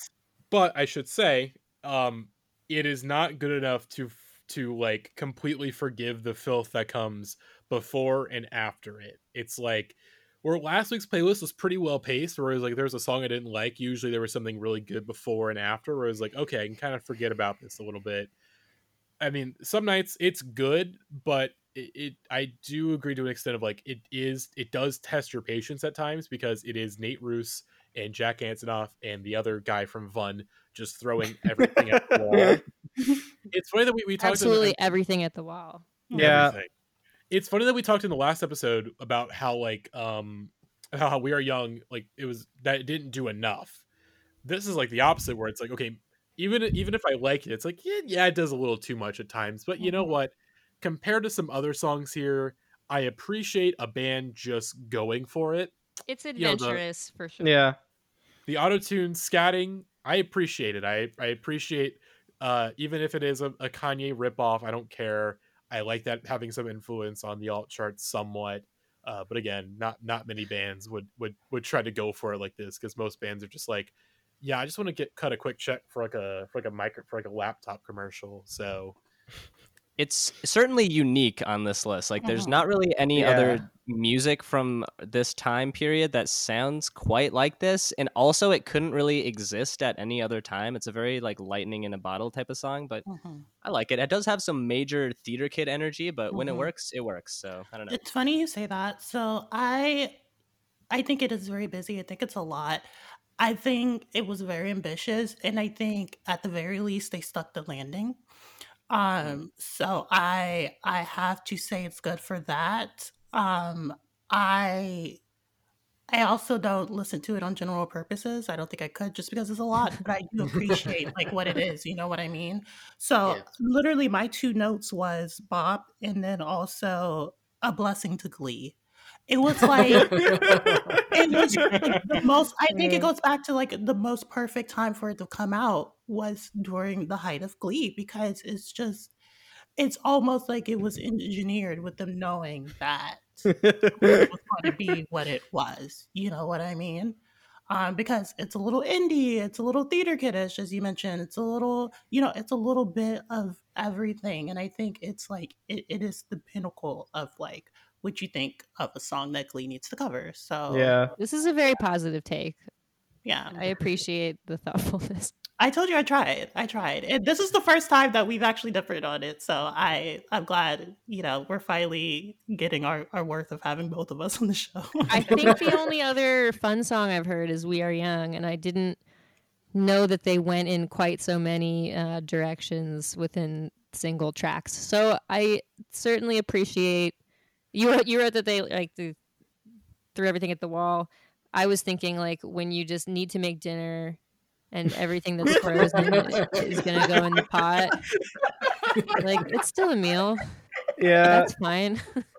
but i should say um it is not good enough to to like completely forgive the filth that comes before and after it it's like where last week's playlist was pretty well paced where it was like there was a song i didn't like usually there was something really good before and after where it was like okay i can kind of forget about this a little bit i mean some nights it's good but it, it i do agree to an extent of like it is it does test your patience at times because it is nate ruess and jack antonoff and the other guy from Fun just throwing everything at the wall it's funny that we, we talked
Absolutely
about
everything at the wall.
Yeah.
everything. it's funny that we talked in the last episode about how like um how we are young like it was that it didn't do enough this is like the opposite where it's like okay even even if i like it it's like yeah, yeah it does a little too much at times but you know
Mhm.
what compared to some other songs here i appreciate a band just going for it.
It's
You know, the-
adventurous for sure.
Yeah.
the auto-tune scatting i appreciate it. I i appreciate uh even if it is a, a kanye ripoff i don't care. I like that having some influence on the alt charts somewhat. Uh but again not not many bands would would would try to go for it like this because most bands are just like yeah i just want to get cut a quick check for like a for like a micro for like a laptop commercial. So
it's certainly unique on this list. Like, there's not really any
Yeah.
other music from this time period that sounds quite like this, and also it couldn't really exist at any other time. It's a very like lightning in a bottle type of song, but
Mhm.
I like it. It does have some major theater kid energy, but when it
Mhm.
works, it works. So I don't know.
It's funny you say that. So I I think it is very busy. I think it's a lot. I think it was very ambitious and I think at the very least they stuck the landing. Um so I I have to say it's good for that. Um I I also don't listen to it on general purposes. I don't think I could just because it's a lot, but I do appreciate like what it is, you know what I mean? So
Yeah.
literally my two notes was Bob and then also a blessing to Glee. It was like it was like the most I think it goes back to like the most perfect time for it to come out was during the height of Glee because it's just it's almost like it was engineered with them knowing that it was going to be what it was. You know what I mean? Um, because it's a little indie, it's a little theater kiddish, as you mentioned. It's a little, you know, it's a little bit of everything. And I think it's like, it, it is the pinnacle of like what you think of a song that Glee needs to cover. So,
Yeah.
This is a very positive take.
yeah.
I appreciate the thoughtfulness.
I told you I tried. I tried. And this is the first time that we've actually differed on it. So I, I'm glad, you know, we're finally getting our, our worth of having both of us on the show.
I think the only other fun song I've heard is "We Are Young," and I didn't know that they went in quite so many uh, directions within single tracks. So I certainly appreciate you. Wrote, you wrote that they like threw everything at the wall. I was thinking like when you just need to make dinner and everything that's frozen is gonna go in the pot. Like it's still a meal.
Yeah.
That's fine.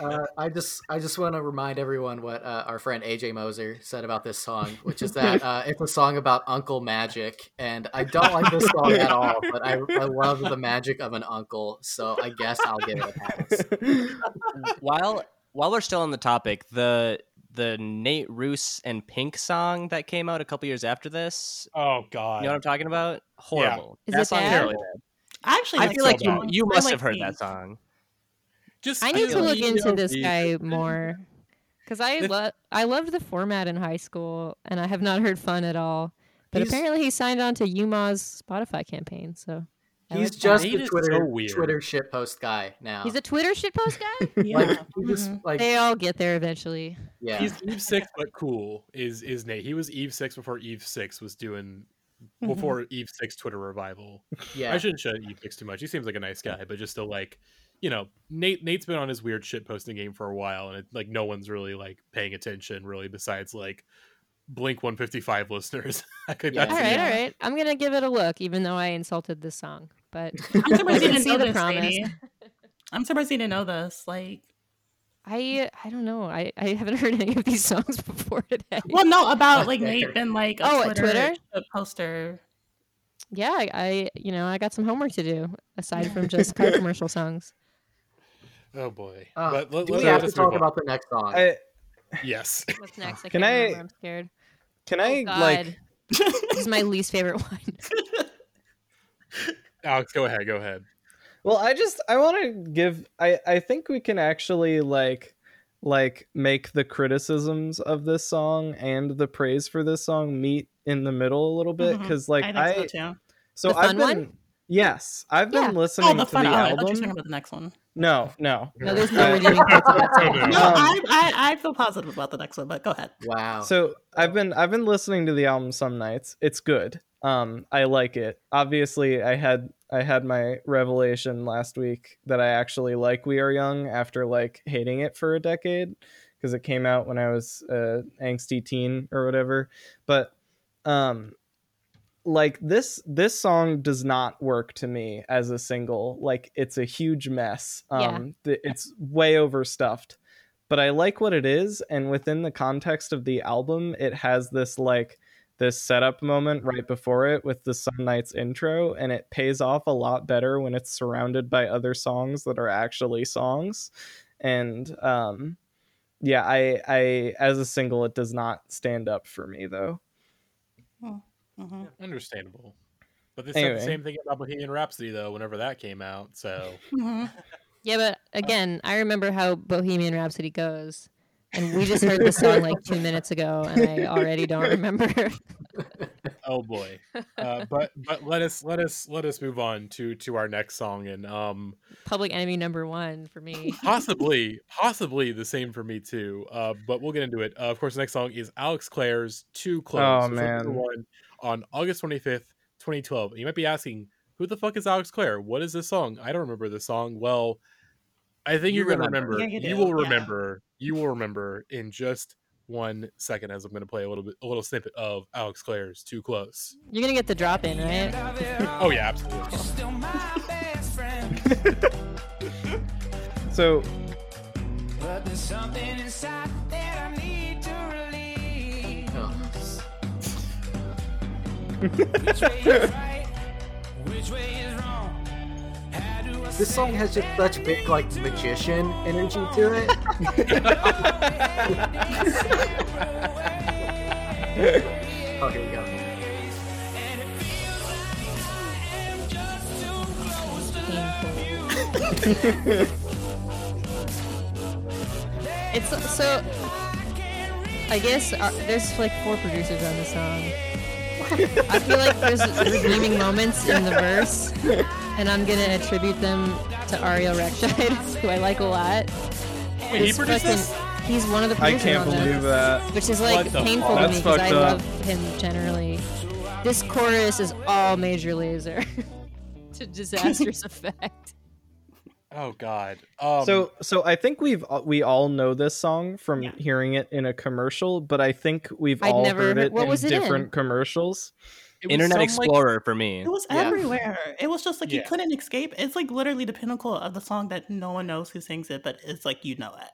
Uh, I just I just want to remind everyone what uh, our friend AJ Moser said about this song, which is that uh, it's a song about Uncle Magic, and I don't like this song at all, but I, I love the magic of an uncle, so I guess I'll give it a pass.
while while we're still on the topic, the the Nate Ruess and Pink song that came out a couple years after this.
oh god
You know what I'm talking about? Horrible.
Is
that
it
song is
bad?
really bad.
I actually
I
like
feel like
the
you you must
like
have heard
Pink.
that song.
Just
I need to look into this guy more because I
The-
lo- I loved the format in high school and I have not heard fun at all. But
He's-
apparently he signed on to Yuma's Spotify campaign, so I
He's
like
just
that.
A Twitter
so weird.
Twitter shitpost guy now.
he's a Twitter shitpost guy.
Yeah.
like just
Mhm.
like
they all get there eventually.
yeah.
He's Eve six, but cool. Is is Nate? He was Eve six before Eve six was doing before Eve six Twitter revival.
yeah.
I shouldn't shut Eve six too much. He seems like a nice guy, but just still like, you know, Nate Nate's been on his weird shit posting game for a while, and it, like no one's really like paying attention really besides like Blink one fifty five listeners. I could
Yeah.
that's
All
it.
right,
Yeah.
all right. I'm gonna give it a look, even though I insulted this song. But
I'm surprised you didn't
see
know
the
this,
promise.
Sadie. I'm surprised you didn't know this. Like,
I I don't know. I, I haven't heard any of these songs before today.
well, no, about like Nate and like a
Oh, at
Twitter,
Twitter?
shit poster.
Yeah, I, I you know I got some homework to do aside from just car commercial songs.
Oh boy.
Uh,
but let,
do
let,
we have to talk
on.
about the next song?
I,
Yes.
What's next? I
Can
can't
I-
remember. I'm scared.
can
Oh,
I
God.
like
this is my least favorite one.
Alex, go ahead. Go ahead.
Well, I just I want to give I I think we can actually like like make the criticisms of this song and the praise for this song meet in the middle a little bit because like
I
I,
so too.
so
The
I've been
one?
Yes I've been
Yeah.
listening
Oh, the
to
fun.
the
Oh, I thought you were talking
album.
about the next one.
No, no.
No, there's no redeeming parts of that song.
No,
No,
Um,
I, I I feel positive about the next one, but go ahead.
wow.
So I've been I've been listening to the album some nights. It's good. Um, I like it. Obviously, I had I had my revelation last week that I actually like We Are Young after like hating it for a decade because it came out when I was a angsty teen or whatever. But um, like this this song does not work to me as a single. Like it's a huge mess.
Yeah.
um th- it's way overstuffed. But i like what it is and within the context of the album it has this like this setup moment right before it with the some nights intro and it pays off a lot better when it's surrounded by other songs that are actually songs. And um yeah i i as a single it does not stand up for me though
Mhm.
Understandable. But they said the same thing about Bohemian Rhapsody though, whenever that came out. So
Mhm.
Yeah, but again, I remember how Bohemian Rhapsody goes. And we just heard the song like two minutes ago, and I already don't remember.
oh boy. Uh, but but let us let us let us move on to to our next song and um
Public Enemy number one for me.
possibly possibly the same for me too. Uh, but we'll get into it. Uh, of course, the next song is Alex Clare's "Too Close."
Oh,
which
man.
one on August twenty fifth, twenty twelve. And you might be asking, who the fuck is Alex Clare? What is this song? I don't remember this song. Well, I think
You
you're gonna
remember.
remember.
Yeah, you
you
do,
will
yeah.
remember. You will remember in just one second as I'm gonna play a little bit a little snippet of Alex Clare's "Too Close."
You're gonna get the drop in, right?
Oh yeah, absolutely.
Still my best friend,
so
This song has just such big like magician energy to it. oh, here we go.
It's so. I guess uh, there's like four producers on the song. I feel like there's redeeming moments in the verse, and I'm gonna attribute them to Ariel Rechtshaid, who I like a lot.
Wait, he
He's
produced
fucking-
this?
He's one of the producers.
I can't
on
believe
this,
that.
which is like
What
painful
fuck?
to
That's
me because I
up.
love him generally. This chorus is all Major Lazer to disastrous effect.
Oh god. Um,
so so I think we've uh, we all know this song from
Yeah.
hearing it in a commercial, but I think we've
I'd
all
never
heard
heard-
it
what
in
was it in?
different commercials.
it was
Internet
some, like-
Explorer for me.
It was
Yeah.
everywhere. It was just like
Yeah.
you couldn't escape. It's like literally the pinnacle of the song that no one knows who sings it, but it's like you know it.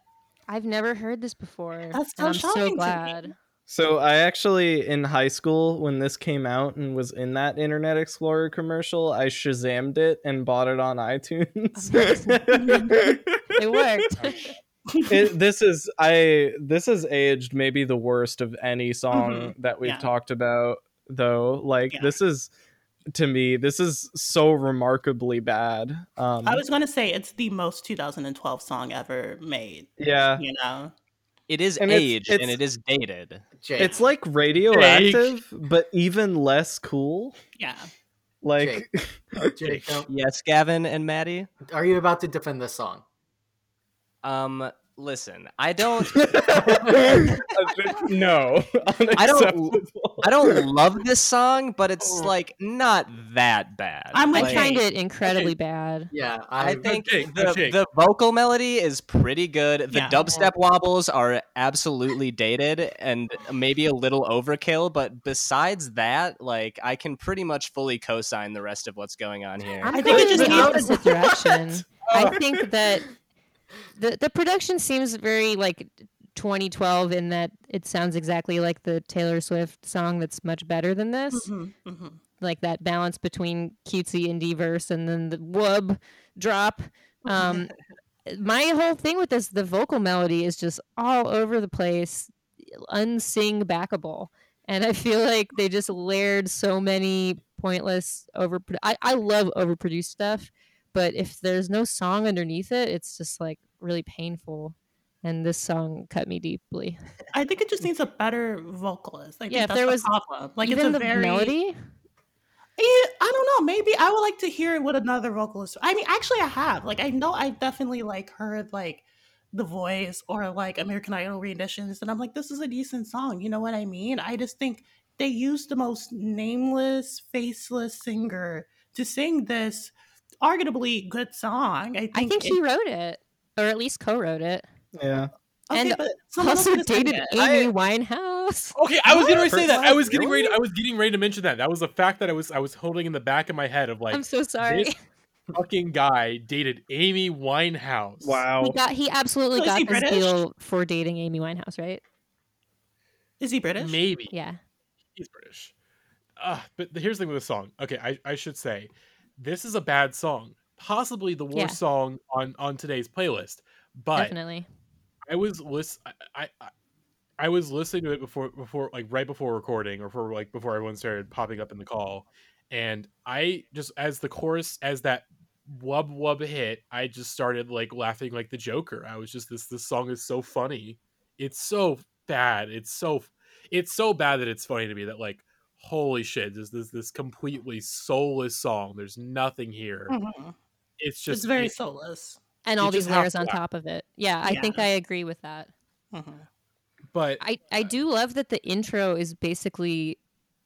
I've never heard this before.
That's
and
so
I'm
shocking
so
to me.
glad.
So I actually in high school when this came out and was in that Internet Explorer commercial, I shazammed it and bought it on iTunes.
It worked.
it, this is I this has aged maybe the worst of any song
Mhm.
that we've
Yeah.
talked about though. Like
Yeah.
this is to me this is so remarkably bad. Um
I was gonna say it's the most 2012 song ever made.
yeah.
You know,
It is
And
aged
it's-
and it is dated.
Jake,
It's like radioactive but even less cool.
yeah.
Like
Jake, now,
Yes, Gavin and Maddie.
are you about to defend this song?
Um, listen, I don't,
no.
I don't- I don't love this song, but it's oh. like not that bad.
I'm with
I
Like,
Jake.
find it incredibly bad.
Yeah,
I
I,
think
Jake,
the,
Jake.
the vocal melody is pretty good. The
Yeah.
dubstep wobbles are absolutely dated and maybe a little overkill, but besides that, like I can pretty much fully co-sign the rest of what's going on here.
I'm
I think it just
in the opposite direction. I think that the the production seems very like 2012 in that it sounds exactly like the Taylor Swift song that's much better than this.
Mhm, mhm.
Like that balance between cutesy indie verse and then the wub drop. Um, my whole thing with this, the vocal melody is just all over the place, unsing backable. And I feel like they just layered so many pointless over. I, I love overproduced stuff, but if there's no song underneath it, it's just like really painful. And this song cut me deeply.
I think it just needs a better vocalist. I think
Yeah, if
that's
there
the
was
problem. Like
Even
it's
the
very
melody.
Eh, I don't know. Maybe I would like to hear it with another vocalist. I mean, actually, I have. Like, I know I've definitely like heard like The Voice or like American Idol renditions, and I'm like, this is a decent song. You know what I mean? I just think they used the most nameless, faceless singer to sing this arguably good song. I think,
I think
it-
he wrote it, or at least co-wrote it.
Yeah.
and
but
also dated
that.
Amy Winehouse.
Okay, I was getting ready to say that. I was getting ready. I was getting ready to mention that. That was a fact that I was I was holding in the back of my head of like
I'm so sorry.
this fucking guy dated Amy Winehouse.
Wow.
He got he absolutely
So
got
he
this
British?
deal for dating Amy Winehouse, right?
Is he British?
Maybe
Yeah.
he's British. Uh, but here's the thing with the song. Okay, I, I should say this is a bad song, possibly the worst
Yeah.
song on on today's playlist. But
Definitely.
I was list I, I I was listening to it before before like right before recording or for like before everyone started popping up in the call, and I just as the chorus as that wub wub hit, I just started like laughing like the Joker. I was just this this song is so funny. It's so bad. It's so it's so bad that it's funny to me that like holy shit, this this this completely soulless song. There's nothing here.
Mhm.
It's just
It's very
it-
soulless.
And all these layers
to
on
laugh.
top of it. Yeah, I think I agree with that.
Mhm.
but
I I do love that the intro is basically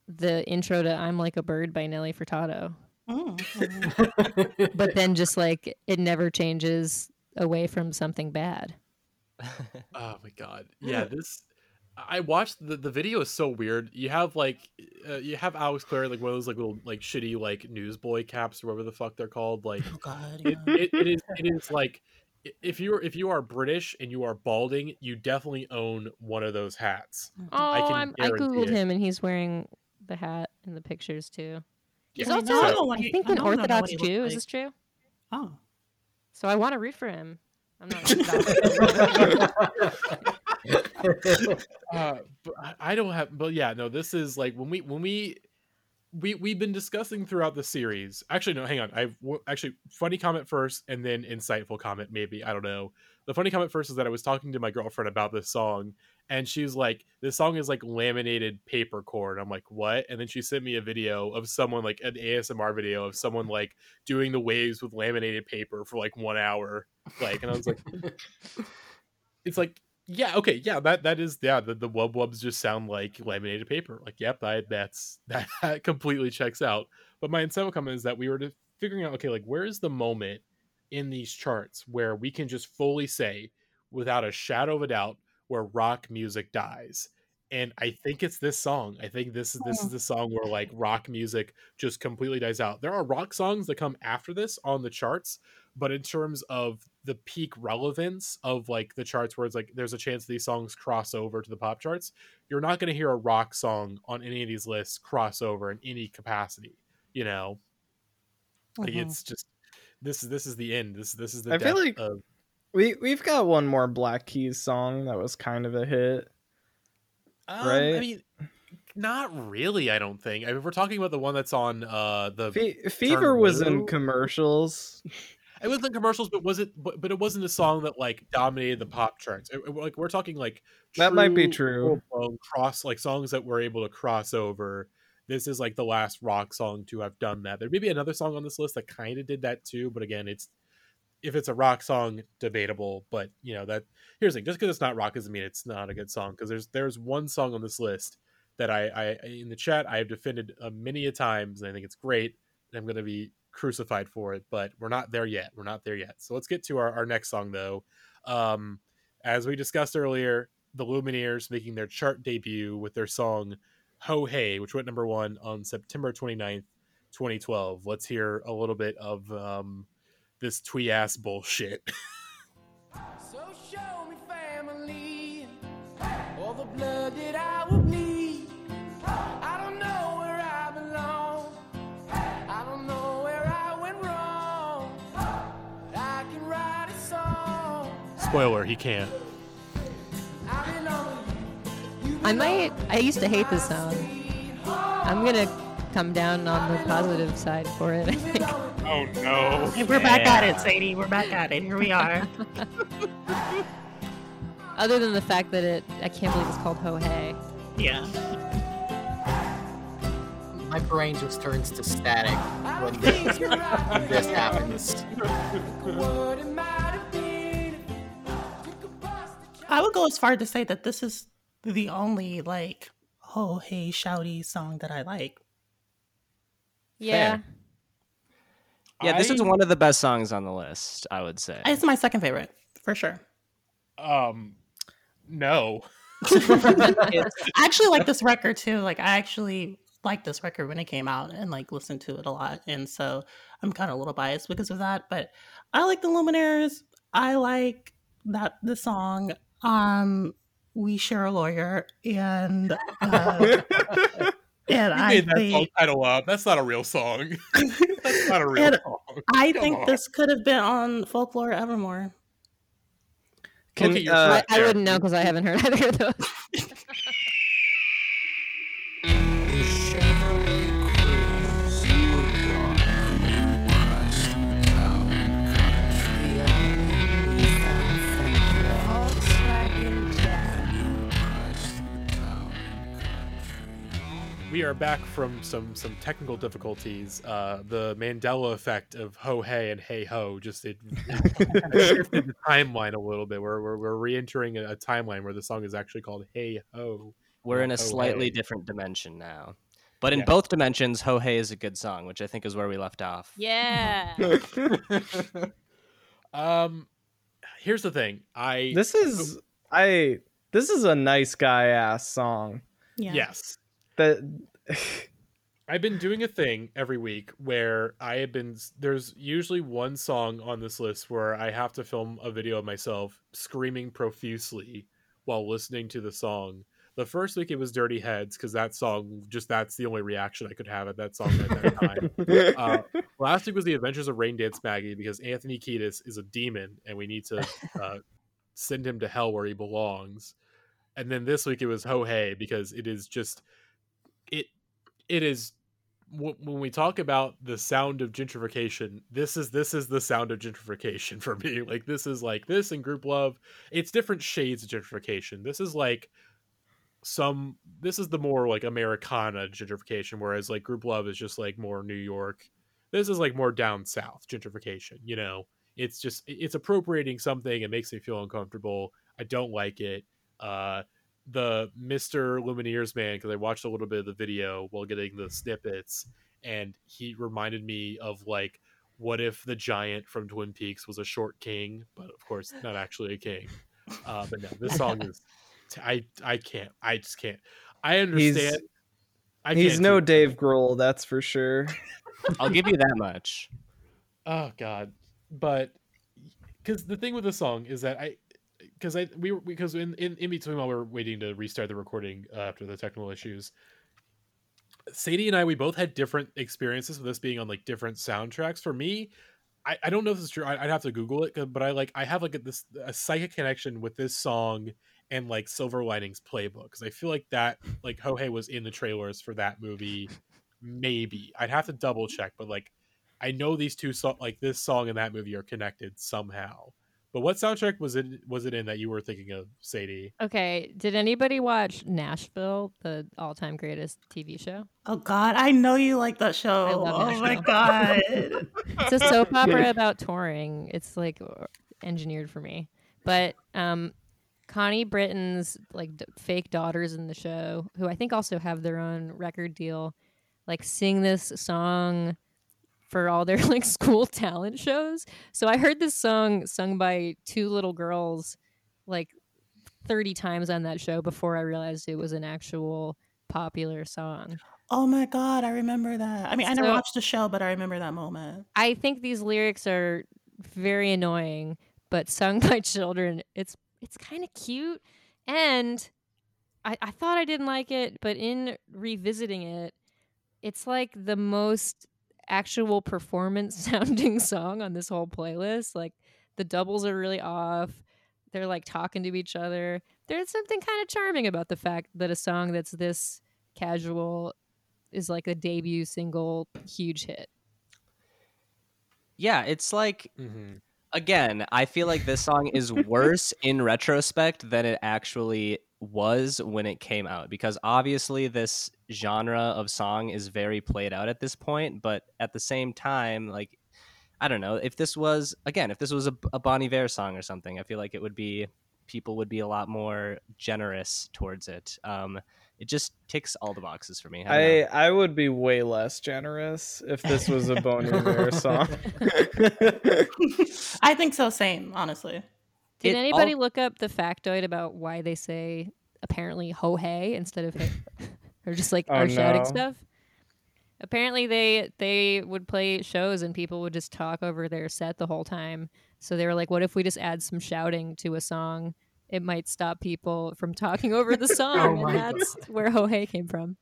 the intro to "I'm Like a Bird" by Nelly Furtado,
Mm, mhm.
but then just like it never changes away from something bad.
Oh my god. Yeah, this I watched the the video is so weird. You have like uh, you have Alex Clare like one of those like little like shitty like newsboy caps or whatever the fuck they're called. Like
Oh God. yeah.
it, it is it is like if you are if you are British and you are balding, you definitely own one of those hats.
Oh,
I can
I'm, I googled
it.
him and he's wearing the hat in the pictures too. He's
Yeah.
also,
I
I,
know what
think,
I
an
know- know what
Orthodox
he looks
Jew. Is this true?
Oh.
So I want to root for him. I'm not Orthodox.
uh, but I- I don't have. But yeah, no. This is like when we when we we we've been discussing throughout the series. Actually, no. Hang on. I've w- actually funny comment first, and then insightful comment. Maybe I don't know. The funny comment first is that I was talking to my girlfriend about this song, and she's like, "This song is like laminated paper cord." I'm like, "What?" And then she sent me a video of someone like an ASMR video of someone like doing the waves with laminated paper for like one hour. Like, and I was like, it's like yeah okay yeah that that is yeah the, the wub wubs just sound like laminated paper like yep I, that's that completely checks out. But my insightful comment is that we were to figuring out okay like where is the moment in these charts where we can just fully say without a shadow of a doubt where rock music dies? And i think it's this song. I think this is this is oh. the song where like rock music just completely dies out. There are rock songs that come after this on the charts but in terms of the peak relevance of like the charts where it's like there's a chance these songs cross over to the pop charts you're not going to hear a rock song on any of these lists cross over in any capacity you know like
Mhm.
it's just this is this is the end this this is the
I feel like-
of
We we've got one more Black Keys song that was kind of a hit.
um,
right?
i mean not really i don't think i mean we're talking about the one that's on uh the
Fe- Fever was in commercials.
It was in commercials, but was it? But, but it wasn't a song that like dominated the pop charts. It- it- like we're talking like
That might be true.
cross like songs that were able to cross over. This is like the last rock song to have done that. There may be another song on this list that kind of did that too, but again, it's if it's a rock song, debatable. But you know that here's the thing: just because it's not rock doesn't mean it's not a good song. Because there's there's one song on this list that I, I in the chat I have defended uh, many a times, and I think it's great. And I'm going to be crucified for it, but we're not there yet. We're not there yet. So let's get to our, our next song though. Um, as we discussed earlier, the Lumineers making their chart debut with their song Ho Hey, which went number one on September 29th, 2012. Let's hear a little bit of um, this twee ass bullshit.
So
Spoiler, he can't.
I belong. You
I might. I used to hate this song. I'm gonna come down on the positive side for it. I think.
Oh no.
Hey, we're back at it, Sadie. We're back at it. Here we are.
Other than the fact that it, I can't believe it's called Ho Hey.
Yeah.
My brain just turns to static when
don't
this,
think you're right.
when this happens.
I would go as far to say that this is the only like oh hey shouty song that I like.
Yeah.
Yeah, this is one of the best songs on the list, I would say.
It's my second favorite for sure.
Um, No.
I actually like this record too. Like I actually liked this record when it came out and like listened to it a lot. And so I'm kind of a little biased because of that. But I like the Lumineers. I like that the song um We Share a Lawyer and uh, and
You
I
made that song
think
title up. That's not a real song. That's not a real song.
I
Come
think
on.
this could have been on Folklore Evermore.
Can,
Okay,
uh,
correct
I wouldn't know because I haven't heard either of those.
We are back from some some technical difficulties. Uh, the Mandela effect of ho hey and hey ho just it, it shifted the timeline a little bit. We're we're, we're re-entering a, a timeline where the song is actually called Hey Ho.
We're in a
Ho
slightly
Hey.
different dimension now. But in
Yeah.
both dimensions, Ho Hey is a good song, which I think is where we left off.
Yeah.
Um, here's the thing. I
this is I this is a nice guy ass song.
Yeah.
yes. I've been doing a thing every week where I have been. There's usually one song on this list where I have to film a video of myself screaming profusely while listening to the song. The first week it was Dirty Heads because that song just that's the only reaction I could have at that song at that time. Uh, last week was the Adventures of Rain Dance Maggie because Anthony Kiedis is a demon and we need to uh, send him to hell where he belongs. And then this week it was Ho Hey because it is just it it is when we talk about the sound of gentrification this is this is the sound of gentrification for me. Like this is like this and Grouplove. It's different shades of gentrification. This is like some this is the more like americana gentrification whereas like Grouplove is just like more new york. This is like more down south gentrification you know? It's just it's appropriating something. It makes me feel uncomfortable. I don't like it. Uh the Mr. Lumineers man because I watched a little bit of the video while getting the snippets, and he reminded me of like, what if the giant from Twin Peaks was a short king, but of course not actually a king. Uh, but no, this song is, I I can't, I just can't. I understand.
he's
I
he's no Dave Grohl, that's for sure.
I'll give you that much.
Oh God, but because the thing with the song is that I, because I we because in, in in between while we were waiting to restart the recording uh, after the technical issues, Sadie and I we both had different experiences with this being on like different soundtracks. For me, I, I don't know if this is true. I, I'd have to Google it, but I like I have like a, this a psychic connection with this song and like Silver Linings Playbook because I feel like that like Ho Hey was in the trailers for that movie. Maybe I'd have to double check, but like I know these two like this song and that movie are connected somehow. But what soundtrack was it was it in that you were thinking of, Sadie?
Okay. Did anybody watch Nashville, the all-time greatest TV show?
Oh God, I know you like that show.
I love
oh my God.
It's a soap opera about touring. It's like uh, engineered for me. But um, Connie Britton's like d- fake daughters in the show, who I think also have their own record deal, like sing this song for all their like school talent shows. So I heard this song sung by two little girls like 30 times on that show before I realized it was an actual popular song.
oh my God, I remember that. I mean, I never
So-
watched the show, but I remember that moment.
I think these lyrics are very annoying, but sung by children, it's it's kind of cute. And I, I thought I didn't like it, but in revisiting it, it's like the most actual performance sounding song on this whole playlist. Like the doubles are really off. They're like talking to each other. There's something kind of charming about the fact that a song that's this casual is like a debut single huge hit.
Yeah, it's like
Mm-hmm.
Again, I feel like this song is worse in retrospect than it actually was when it came out because obviously this genre of song is very played out at this point, but at the same time, like I don't know, if this was again, if this was a, a Bon Iver song or something, I feel like it would be people would be a lot more generous towards it. Um, it just ticks all the boxes for me. I.
I I would be way less generous if this was a Bon Iver song.
I think so. Same, honestly.
Did
It
anybody
al-
look up the factoid about why they say apparently ho hey instead of hey, or just like
Oh,
are shouting stuff? Apparently they they would play shows and people would just talk over their set the whole time. So they were like, what if we just add some shouting to a song? It might stop people from talking over the song, oh
my
and that's where ho hey came from.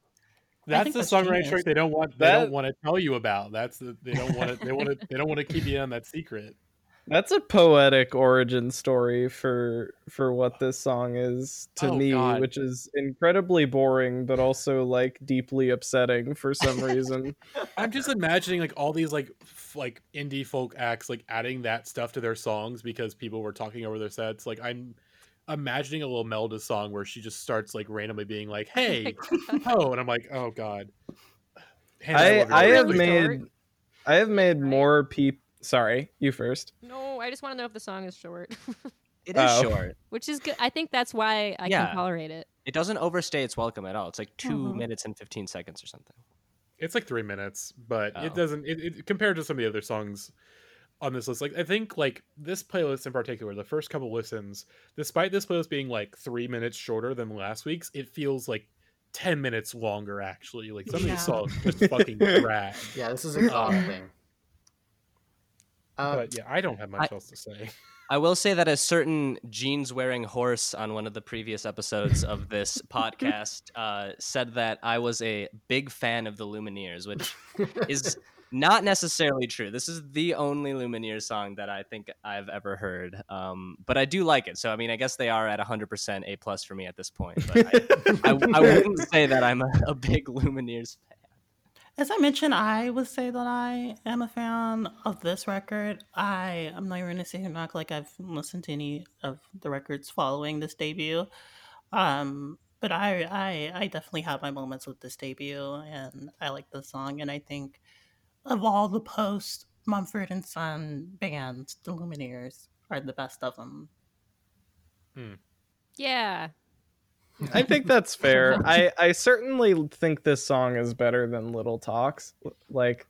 That's
think
the
that's
songwriting trick they don't want. They
That-
don't want to tell you about. That's the they don't want to. They want to. They don't want to keep you on that secret.
That's a poetic origin story for for what this song is to
Oh,
me,
God.
which is incredibly boring but also like deeply upsetting for some reason.
I'm just imagining like all these like f- like indie folk acts like adding that stuff to their songs because people were talking over their sets. Like I'm imagining a little Melda song where she just starts like randomly being like, "Hey, oh," and I'm like, "Oh God." Hannah,
I
love your
I have
really
made
short.
I have made more peop Sorry, you first.
No, I just want to know if the song is short,
It is
Oh.
short.
which is good. I think that's why I
Yeah.
can tolerate it.
It doesn't overstay its welcome at all. It's like 2
Mhm.
minutes and 15 seconds or something.
It's like three minutes, but
Oh.
it doesn't. It, it compared to some of the other songs on this list, like I think like this playlist in particular, the first couple listens, despite this playlist being like three minutes shorter than last week's, it feels like ten minutes longer. Actually, like some of
Yeah.
these songs just fucking drag.
Yeah, this is a common thing. Uh,
But yeah, I don't have much
I-
else to say.
I will say that a certain jeans wearing horse on one of the previous episodes of this podcast uh, said that I was a big fan of the Lumineers, which is not necessarily true. This is the only Lumineers song that I think I've ever heard, um, but I do like it. So I mean, I guess they are at 100% A plus for me at this point. But I, I, I wouldn't say that I'm a, a big Lumineers fan.
As I mentioned, I would say that I am a fan of this record. I I'm not even gonna say act like I've listened to any of the records following this debut. Um, but I I I definitely have my moments with this debut, and I like the song. And I think of all the post Mumford and Son bands, the Lumineers are the best of them. Hmm.
Yeah,
I think that's fair. I I certainly think this song is better than Little Talks. Like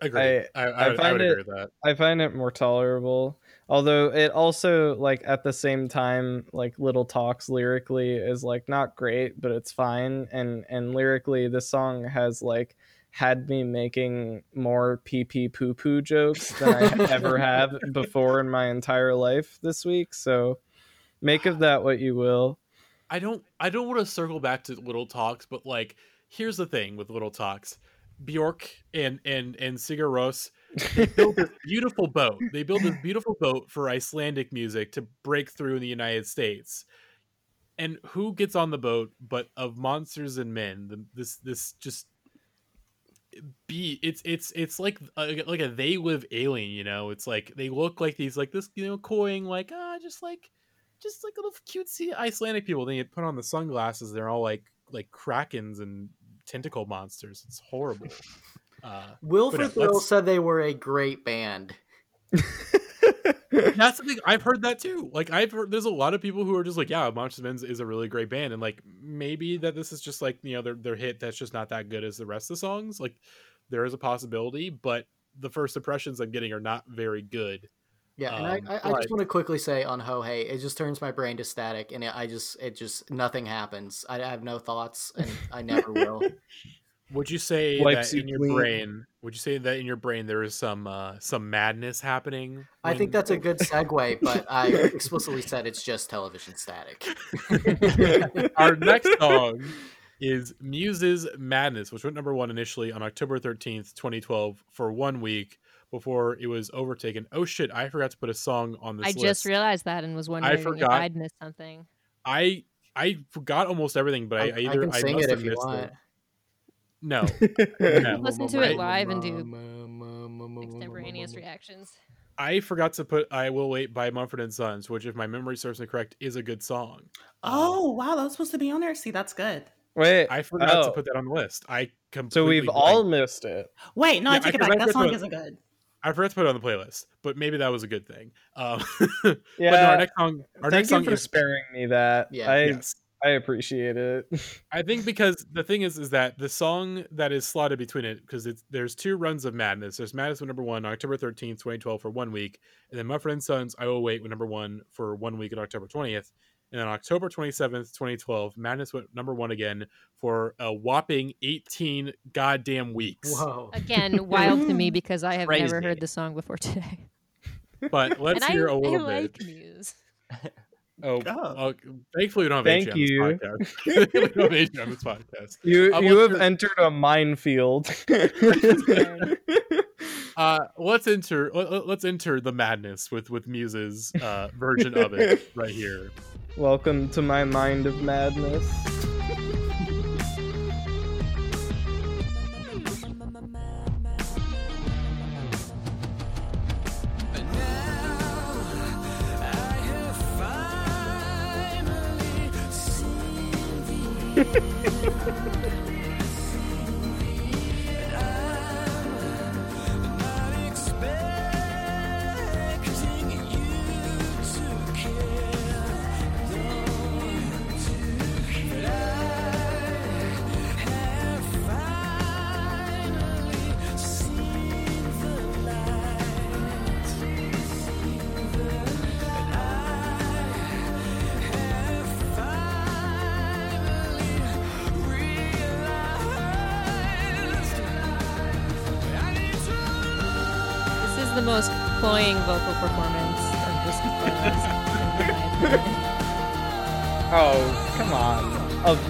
Agree.
I-
I, I,
I
I would
find
agree
it-
with that.
I find it more tolerable. Although it also like at the same time like Little Talks lyrically is like not great, but it's fine and and lyrically this song has like had me making more pee pee poo poo jokes than I ever have before in my entire life this week. So make of that what you will.
I don't I don't want to circle back to little talks, but like here's the thing with little talks. Bjork and and and Sigur Rós, they built this beautiful boat. They built this beautiful boat for Icelandic music to break through in the United States. And who gets on the boat but of monsters and men? The, this this just be it's it's it's like a, like a they live alien, you know. It's like they look like these like this you know coying like ah just like just like little cutesy Icelandic people. Then you put on the sunglasses, they're all like like krakens and tentacle monsters. It's horrible. Uh,
Wilfred
But, uh,
Thrill
let's-
said they were a great band.
that's the thing. I've heard that too. Like I've heard there's a lot of people who are just like, yeah, Monsters Men's is a really great band, and like maybe that this is just like you know their their hit that's just not that good as the rest of the songs. Like there is a possibility, but the first impressions I'm getting are not very good.
Yeah, and
Um,
I, I, I
but-
just want to quickly say on Ho Hey, it just turns my brain to static, and it, I just it just nothing happens. I have no thoughts, and I never will.
Would you say
Wipes
that
you
in your
clean.
brain? Would you say that in your brain there is some uh, some madness happening?
I think that's a good segue, but I explicitly said it's just television static.
Our next song is Muse's Madness, which went number one initially on October 13th, 2012, for one week before it was overtaken. Oh shit, I forgot to put a song on this
I
list.
just realized that and was wondering I
forgot.
if I'd missed something.
I I forgot almost everything, but I,
I,
I
I
either
can
I,
sing
must
it
have
if you
missed
want.
it. No. no.
Listen to it live and do extemporaneous reactions.
I forgot to put I Will Wait by Mumford and Sons, which if my memory serves me correct, is a good song.
Oh wow, that was supposed to be on there. See, that's good.
Wait,
I forgot to
oh,
put that on the list. I
so we've all missed it.
Wait, no,
Yeah,
I take
I
it back. That song isn't good.
I forgot to put it on the playlist, but maybe that was a good thing. Um, but no,
Yeah.
our next song, our
Thank
next
you
song
for
is
sparing me that.
Yeah.
I
yes.
I appreciate it.
I think because the thing is, is that the song that is slotted between it, because it's there's two runs of Madness. There's Madness with number one, on October 13th, 2012 for one week, and then Mumford and Sons, I Will Wait with number one for one week on October 20th, and then October 27th, 2012, Madness went number one again for a whopping 18 goddamn weeks.
Whoa.
Again, wild to me because I have never heard the song before today.
But let's
and
hear
I,
a little
I
bit.
like Muse.
Oh,
Oh.
well, thankfully we don't have
Thank
AJ
you.
this podcast. we don't have AJ on this podcast.
You
Uh,
you have
your-
entered a minefield.
Uh, let's enter. Let, let- let's enter the madness with with Muse's uh, version of it right here.
Welcome to my mind of madness.
Ha ha!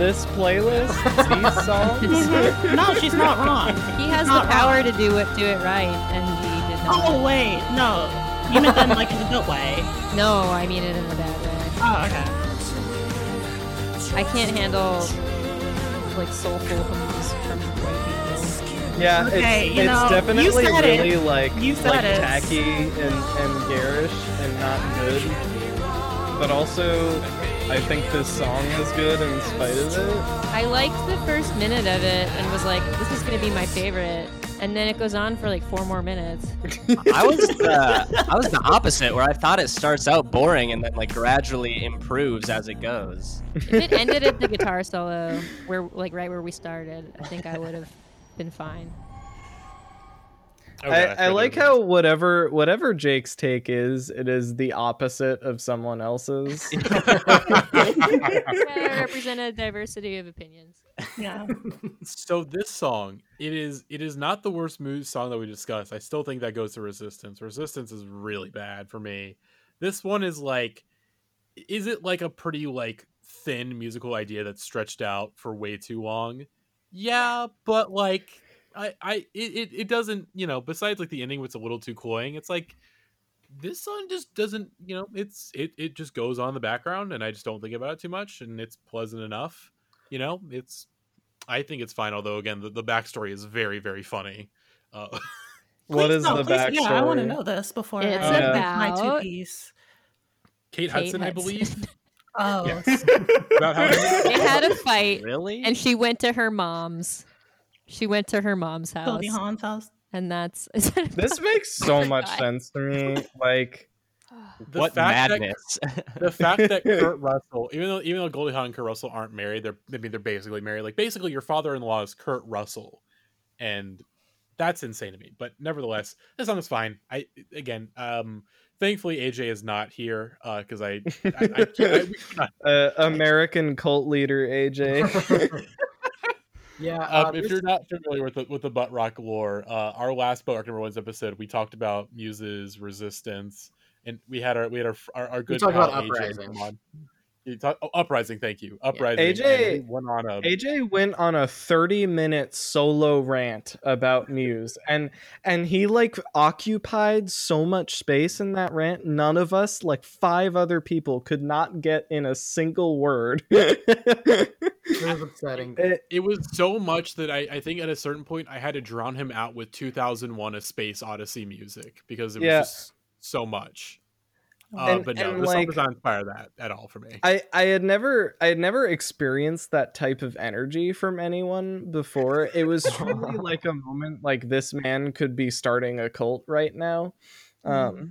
This playlist,
these songs. Mm-hmm.
no, she's not wrong.
He has the power
wrong.
to do it, do it right, and he did not.
Oh wait, no. You meant that in like in a good way.
No, I mean it in a bad way.
Oh, okay.
I can't handle like soulful hymns from white people.
Yeah,
Okay,
it's,
you
it's
know, you
definitely
said it.
really like
You said
like
it.
tacky and, and garish and not good. But also, I think this song is good in spite of it.
I liked the first minute of it and was like, this is gonna be my favorite. And then it goes on for like four more minutes.
I was the I was the opposite, where I thought it starts out boring and then like gradually improves as it goes.
If it ended at the guitar solo, where like right where we started, I think I would have been fine.
Okay,
I, I like how whatever whatever Jake's take is, it is the opposite of someone else's.
Yeah, represent a diversity of opinions.
Yeah.
So this song, it is it is not the worst Muse song that we discussed. I still think that goes to Resistance. Resistance is really bad for me. This one is like, is it like a pretty like thin musical idea that's stretched out for way too long? Yeah, but like I I it it, it doesn't you know besides like the ending, which is a little too cloying. It's like this song just doesn't you know it's it it just goes on in the background and I just don't think about it too much and it's pleasant enough. You know, it's I think it's fine. Although again, the, the backstory is very very funny. Uh,
what
Please,
is
no,
the
please,
backstory?
Yeah, I want to know this before
It's
I
about-
my two piece.
Kate,
Kate
Hudson, I believe.
Oh,
About how
They had a fight,
Really?
and she went to her mom's. She went to her mom's house,
Goldie Hawn's house.
and that's. is that
This makes so much
God.
sense to me. Like,
the
what
fact that-
madness?
the fact that Kurt Russell, even though even though Goldie Hawn and Kurt Russell aren't married, they're I mean they're basically married. Like basically, your father-in-law is Kurt Russell, and that's insane to me. But nevertheless, this song is fine. I again, um, thankfully AJ is not here because I, I, I, can't, I we could
uh, American cult leader AJ.
Yeah, uh,
Um, if you're not familiar with the, with the butt rock lore, uh, our last butt rock number one's episode, we talked about Muse's resistance, and we had our we had our our, our good pal
about Uprising.
Come on. You talk, oh, uprising, thank you, uprising. and
AJ
went on a
AJ went on a 30 minute solo rant about Muse and and he like occupied so much space in that rant none of us like five other people could not get in a single word.
it was upsetting.
It-
it was so much that I, I think at a certain point I had to drown him out with 2001: A Space Odyssey music because it was
Yeah.
just so much. Uh,
And-
but no,
and,
the song
like-
does not inspire that at all for me.
I, I had never I had never experienced that type of energy from anyone before. It was truly like a moment like this man could be starting a cult right now. Um
Mm-hmm.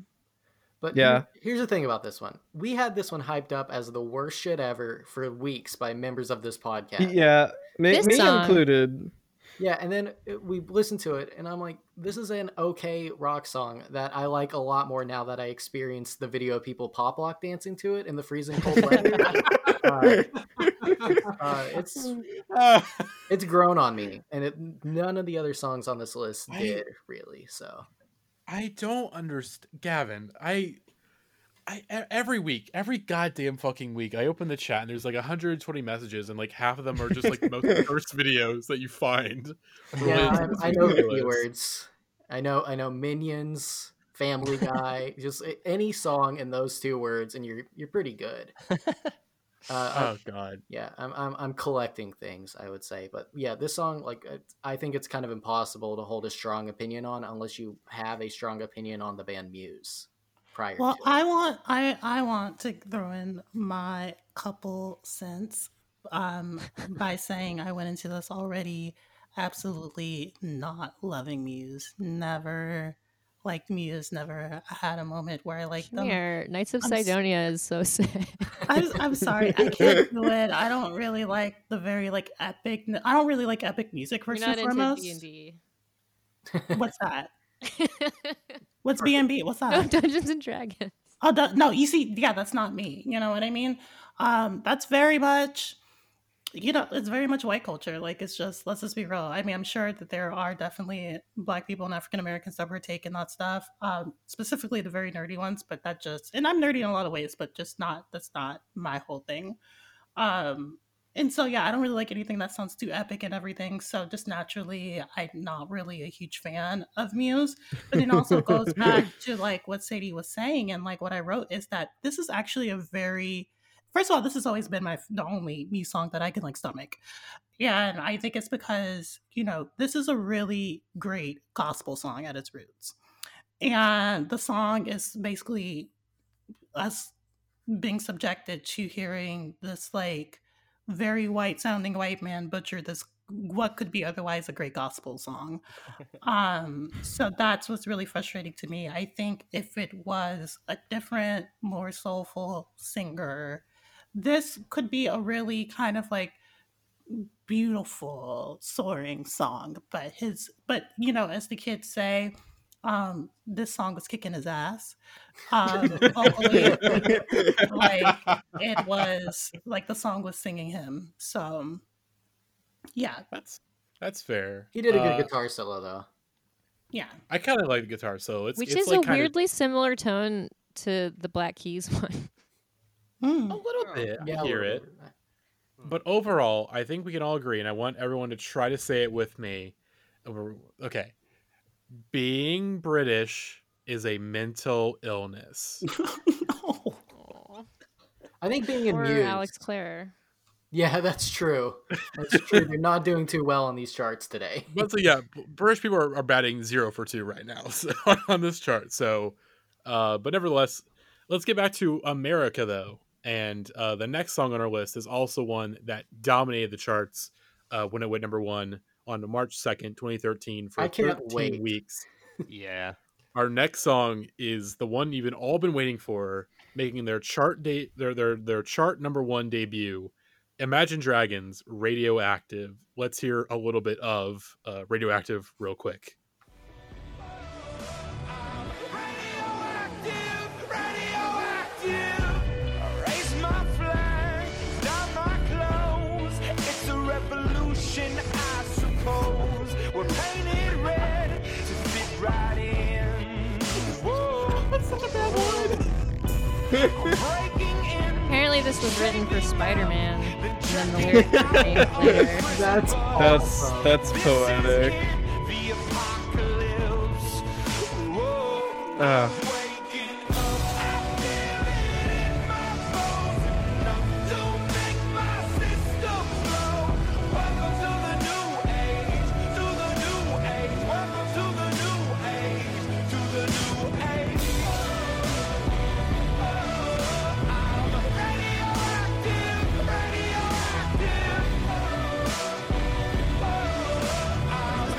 But
Yeah.
here's the thing about this one. We had this one hyped up as the worst shit ever for weeks by members of this podcast.
Yeah, me,
This
me
song-
included.
Yeah, and then uh, we listened to it, and I'm like, this is an okay rock song that I like a lot more now that I experienced the video of people pop lock dancing to it in the freezing cold weather. uh, uh, it's it's grown on me, and it, none of the other songs on this list
I-
did really. So
I don't understand, Gavin. I, I e- every week, every goddamn fucking week, I open the chat and there's like 120 messages, and like half of them are just like the most cursed videos that you find.
yeah, I, I know the keywords. I know I know Minions, Family Guy, just any song in those two words, and you're you're pretty good. Uh,
Oh god.
yeah I'm, I'm i'm collecting things i would say but yeah this song like uh, i think it's kind of impossible to hold a strong opinion on unless you have a strong opinion on the band muse prior
Well,
to.
I want I I want to throw in my couple cents um by saying I went into this already absolutely not loving Muse. Never liked Muse. Never had a moment where I liked them.
Here, Knights of
I'm s-
Sidonia is so sad.
I'm, I'm sorry, I can't do it. I don't really like the very like epic. I don't really like epic music
You're
first
not
and
into
foremost.
D and D.
What's that? What's B and B? What's that?
No Dungeons and Dragons.
Oh that, no, you see, yeah, that's not me. You know what I mean? Um, that's very much, you know, it's very much white culture. Like it's just, let's just be real. I mean, I'm sure that there are definitely black people and African Americans that were taking that stuff, um, specifically the very nerdy ones. But that just, and I'm nerdy in a lot of ways, but just not. That's not my whole thing. Um, and so yeah, I don't really like anything that sounds too epic and everything. So just naturally, I'm not really a huge fan of Muse. But it also goes back to like what Sadie was saying, and like what I wrote is that this is actually a very first of all, this has always been my the only Muse song that I can like stomach. Yeah, and I think it's because you know this is a really great gospel song at its roots, and the song is basically us being subjected to hearing this like very white sounding white man butcher this what could be otherwise a great gospel song. Um so that's what's really frustrating to me. I think if it was a different more soulful singer this could be a really kind of like beautiful soaring song. But his but you know as the kids say um this song was kicking his ass um vocally, like it was like the song was singing him so yeah
That's that's fair.
he did a good
Uh,
guitar solo though
yeah
I kind of like the guitar solo. It's
Which
it's
is
like
a
kinda-
weirdly similar tone to the Black Keys one.
Mm.
a little bit.
Yeah,
I hear it.
bit.
But overall, I think we can all agree, and I want everyone to try to say it with me. Okay. Being British is a mental illness.
no.
i think being in
or
muse
Alex Clare.
yeah that's true that's true they're not doing too well on these charts today
but so yeah, British people are, are batting zero for two right now so, on this chart. So, uh, but nevertheless, let's get back to America though. And uh, the next song on our list is also one that dominated the charts uh, when it went number one on March second, twenty thirteen, for
I
13
wait.
weeks.
Yeah.
Our next song is the one you've been all been waiting for, making their chart date their their their chart number one debut. Imagine Dragons, Radioactive. Let's hear a little bit of uh, Radioactive real quick.
Apparently, this was written for Spider-Man, and then the lyrics were later.
that's
That's
awesome.
that's poetic.
the
Uh,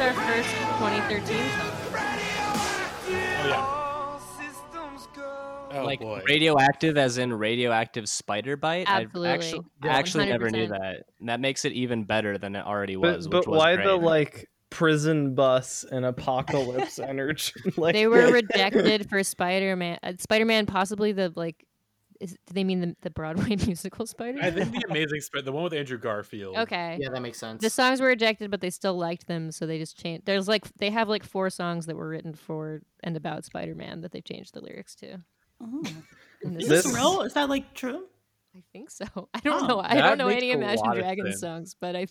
our first 2013 song.
Oh yeah.
All.
Oh
like
boy.
radioactive as in radioactive spider bite. I
Absolutely.
actually,
Yeah,
actually never knew that. And that makes it even better than it already was.
but
which was
why
great.
the like prison bus and apocalypse energy? like
they were rejected for Spider-Man. Uh, Spider-Man, possibly the like. Is, do they mean the, the Broadway musical Spider?
I think the amazing Spider, the one with Andrew Garfield.
Okay.
Yeah, that makes sense.
The songs were rejected, but they still liked them, so they just changed. There's like they have like four songs that were written for and about Spider-Man that they've changed the lyrics to.
Oh. Is
this
this real? Is that like true?
I think so. I don't
Oh,
know. I don't know any
a
Imagine Dragons songs, but I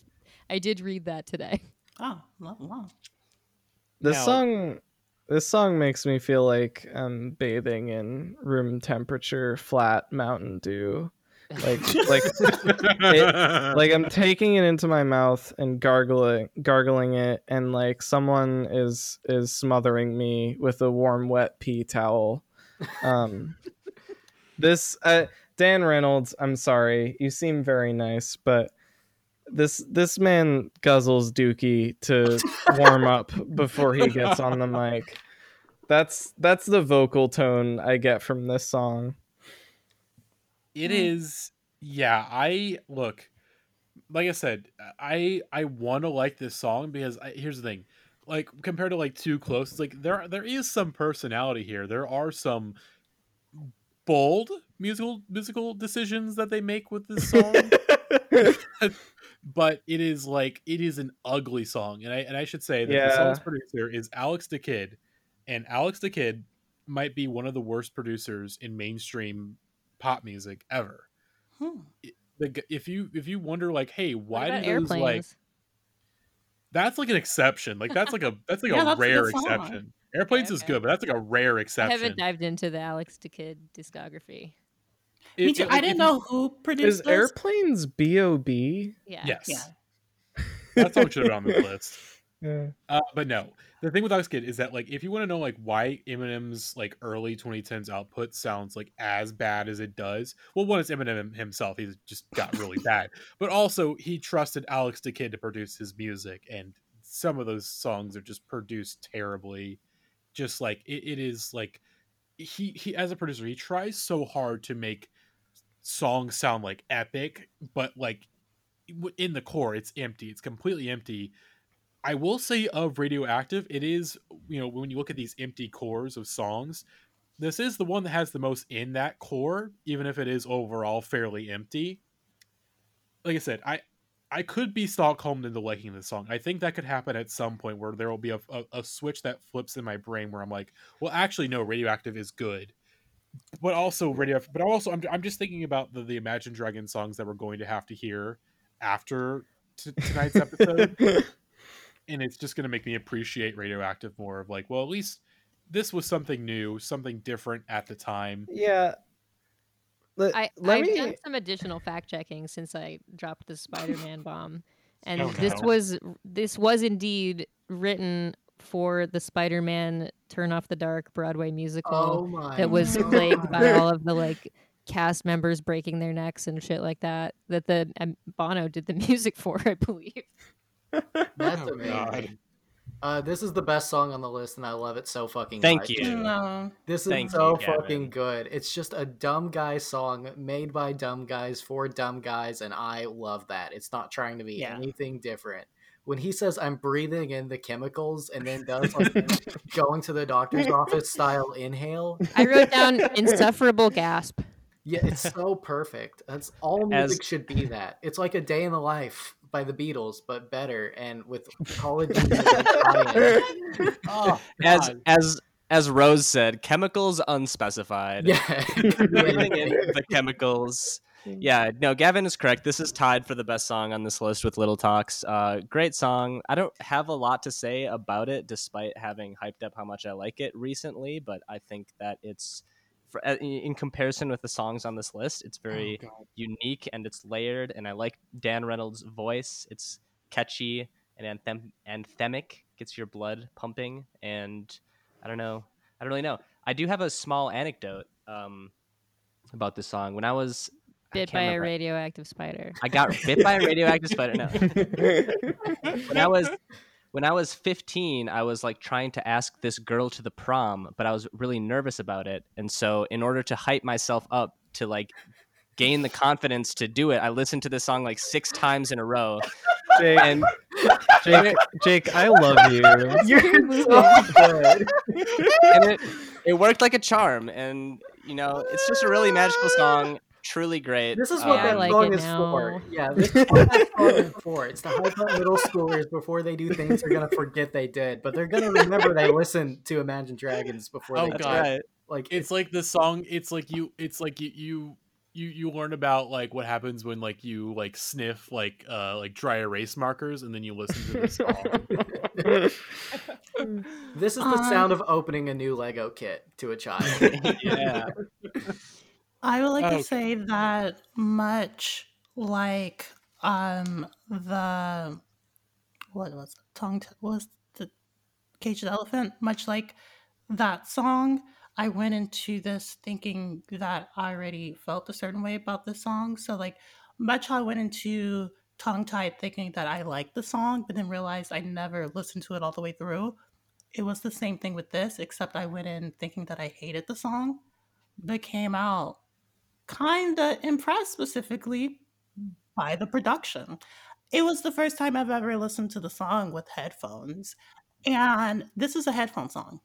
I did read that today.
Oh, wow. wow.
This
Now-
song this song makes me feel like I'm bathing in room temperature flat Mountain Dew. Like like it, like I'm taking it into my mouth and gargling gargling it and like someone is is smothering me with a warm wet pea towel. Um this uh, Dan Reynolds, I'm sorry. You seem very nice, but this this man guzzles dookie to warm up before he gets on the mic. That's that's the vocal tone I get from this song.
It hmm. is yeah, I look like I said, I I want to like this song because I, here's the thing. Like compared to like Too Close, it's like there there is some personality here. There are some bold musical musical decisions that they make with this song. but it is like it is an ugly song. And I and I should say that the song's
Yeah.
producer is Alex da Kid. And Alex da Kid might be one of the worst producers in mainstream pop music ever
Hmm.
the if you if you wonder like hey why do those like that's like an exception like that's like a that's like
Yeah,
a
a
rare
song.
exception airplanes is good but that's like a rare exception.
I haven't dived into the Alex the Kid discography.
Me too.
it-
I didn't know who produced
Is
this.
airplanes B.O.B.?
Yeah.
yes
Yeah.
that song should have been on the list
Yeah.
uh, but no the thing with Alex Kid is that like if you want to know like why Eminem's like early 2010s output sounds like as bad as it does well one is Eminem himself he's just got really bad but also he trusted Alex da Kid to produce his music and some of those songs are just produced terribly just like it, it is like he he as a producer he tries so hard to make songs sound like epic but like in the core it's empty. It's completely empty. I will say of radioactive it is you know when you look at these empty cores of songs this is the one that has the most in that core even if it is overall fairly empty. Like i said i i could be stockholmed into liking this song. I think that could happen at some point where there will be a, a, a switch that flips in my brain where i'm like well actually no radioactive is good but also radio but also i'm, I'm just thinking about the, the imagine dragon songs that we're going to have to hear after t- tonight's episode. And it's just going to make me appreciate radioactive more of like well at least this was something new something different at the time.
Yeah. Let,
I,
let
I've
me
done some additional fact checking since I dropped the Spider-Man bomb, oh, and
Oh,
this was this was indeed written for the Spider-Man Turn Off the Dark Broadway musical
oh
that was
God.
plagued by all of the like cast members breaking their necks and shit like that. That the um, Bono did the music for, I believe.
That's
Oh, God.
amazing. Uh, this is the best song on the list, and I love it so fucking.
Thank
much.
you.
No.
This is
Thank
so
you,
fucking good. It's just a dumb guy song made by dumb guys for dumb guys, and I love that. It's not trying to be
Yeah.
anything different. When he says I'm breathing in the chemicals and then does like going to the doctor's office style inhale,
I wrote down insufferable gasp.
yeah, it's so perfect. That's all
As-
music should be. That it's like a day in the life by the Beatles, but better and with college
oh,
as as as Rose said, chemicals unspecified.
Yeah,
Breathing in the chemicals. Yeah, no, Gavin is correct. This is tied for the best song on this list with Little Talks. Uh, great song. I don't have a lot to say about it, despite having hyped up how much I like it recently. But I think that it's, for, uh, in comparison with the songs on this list, it's very
Oh,
unique and it's layered. And I like Dan Reynolds' voice. It's catchy and anthem- anthemic, gets your blood pumping. And I don't know. I don't really know. I do have a small anecdote um, about this song. When I was
Bit
can't
by a radioactive spider.
I got bit by a radioactive spider. No. when I was when I was 15, I was like trying to ask this girl to the prom, but I was really nervous about it. And so, in order to hype myself up to like gain the confidence to do it, I listened to this song like six times in a row.
Jake,
And
Jake, Jake, I love you.
You're so good.
and it, it worked like a charm. And, you know, it's just a really magical song, truly great.
This is what
Yeah, I
that
like
song
it
is
now.
for. Yeah, this is what that song is for. It's to hype up middle schoolers before they do things they're gonna forget they did, but they're gonna remember they listened to Imagine Dragons before
Oh,
they
God.
did. Like
it's like the song it's like you it's like you you you you learn about like what happens when like you like sniff like uh like dry erase markers and then you listen to this song
this is the
Um,
sound of opening a new Lego kit to a child.
yeah.
I would like to say that much like um the what was it? tongue t- was the caged elephant? Much like that song I went into this thinking that I already felt a certain way about this song. So like much how I went into tongue tied thinking that I liked the song but then realized I never listened to it all the way through. It was the same thing with this except I went in thinking that I hated the song but came out kind of impressed specifically by the production. It was the first time I've ever listened to the song with headphones. And this is a headphone song.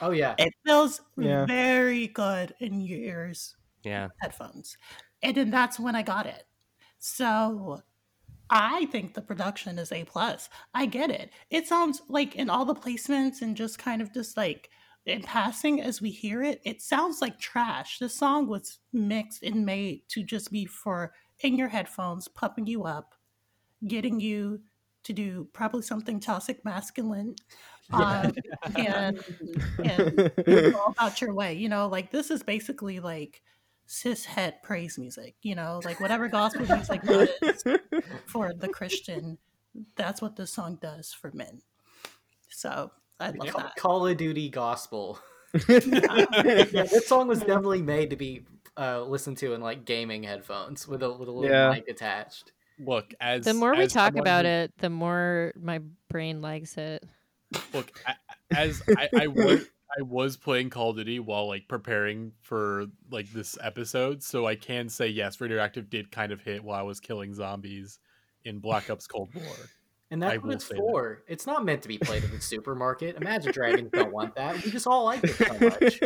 Oh yeah.
It feels
Yeah.
very good in your ears,
Yeah.
headphones. And then that's when I got it. So I think the production is A plus. I get it. It sounds like in all the placements and just kind of just like in passing as we hear it, it sounds like trash. The song was mixed and made to just be for in your headphones, pumping you up, getting you to do probably something toxic masculine. Um, and and go about your way. You know, like this is basically like cis het praise music. You know, like whatever gospel music does for the Christian, that's what this song does for men. So I love
Call,
that.
Call of Duty gospel. yeah, this song was definitely made to be uh, listened to in like gaming headphones with a with a little
Yeah.
mic attached.
look as
The more we talk about
who-
it, the more my brain likes it.
look a- as I, I was I was playing Call of Duty while like preparing for like this episode, so I can say yes, Radioactive did kind of hit while I was killing zombies in Black Ops Cold War.
And
I
that's what it's
say that.
for. It's not meant to be played in the supermarket. Imagine Dragons don't want that. We just all like it so much.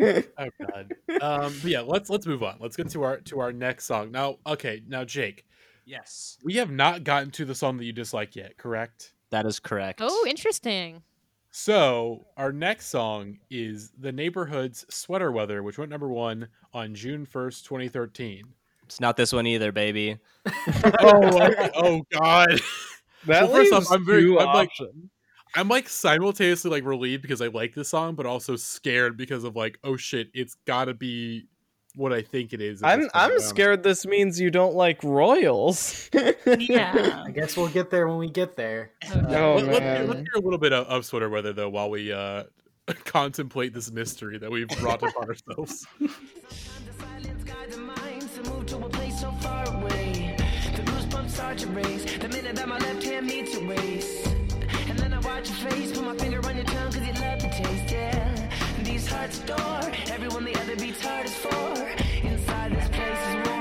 Oh god. Um, but yeah, let's let's move on. Let's get to our to our next song. Now, okay, now Jake,
Yes.
we have not gotten to the song that you dislike yet, correct?
That is correct.
Oh, interesting.
So our next song is The Neighborhood's Sweater Weather, which went number one on June first, twenty thirteen.
It's not this one either, baby.
oh, oh God.
That
Well, first off, I'm very- I'm like- I'm like simultaneously like relieved because I like this song, but also scared because of like, oh shit, it's gotta be what I think it is.
I'm I'm
around.
scared this means you don't like royals.
Yeah.
I guess we'll get there when we get there.
Oh,
Let, let,
man.
us hear a little bit of, of sweater weather though while we uh contemplate this mystery that we've brought upon ourselves.
Start to raise the minute that my left hand meets your waist. And then I watch your face, put my finger on your tongue cause you love the taste, yeah. These hearts adore everyone the other beats hard is for. Inside this place is warm,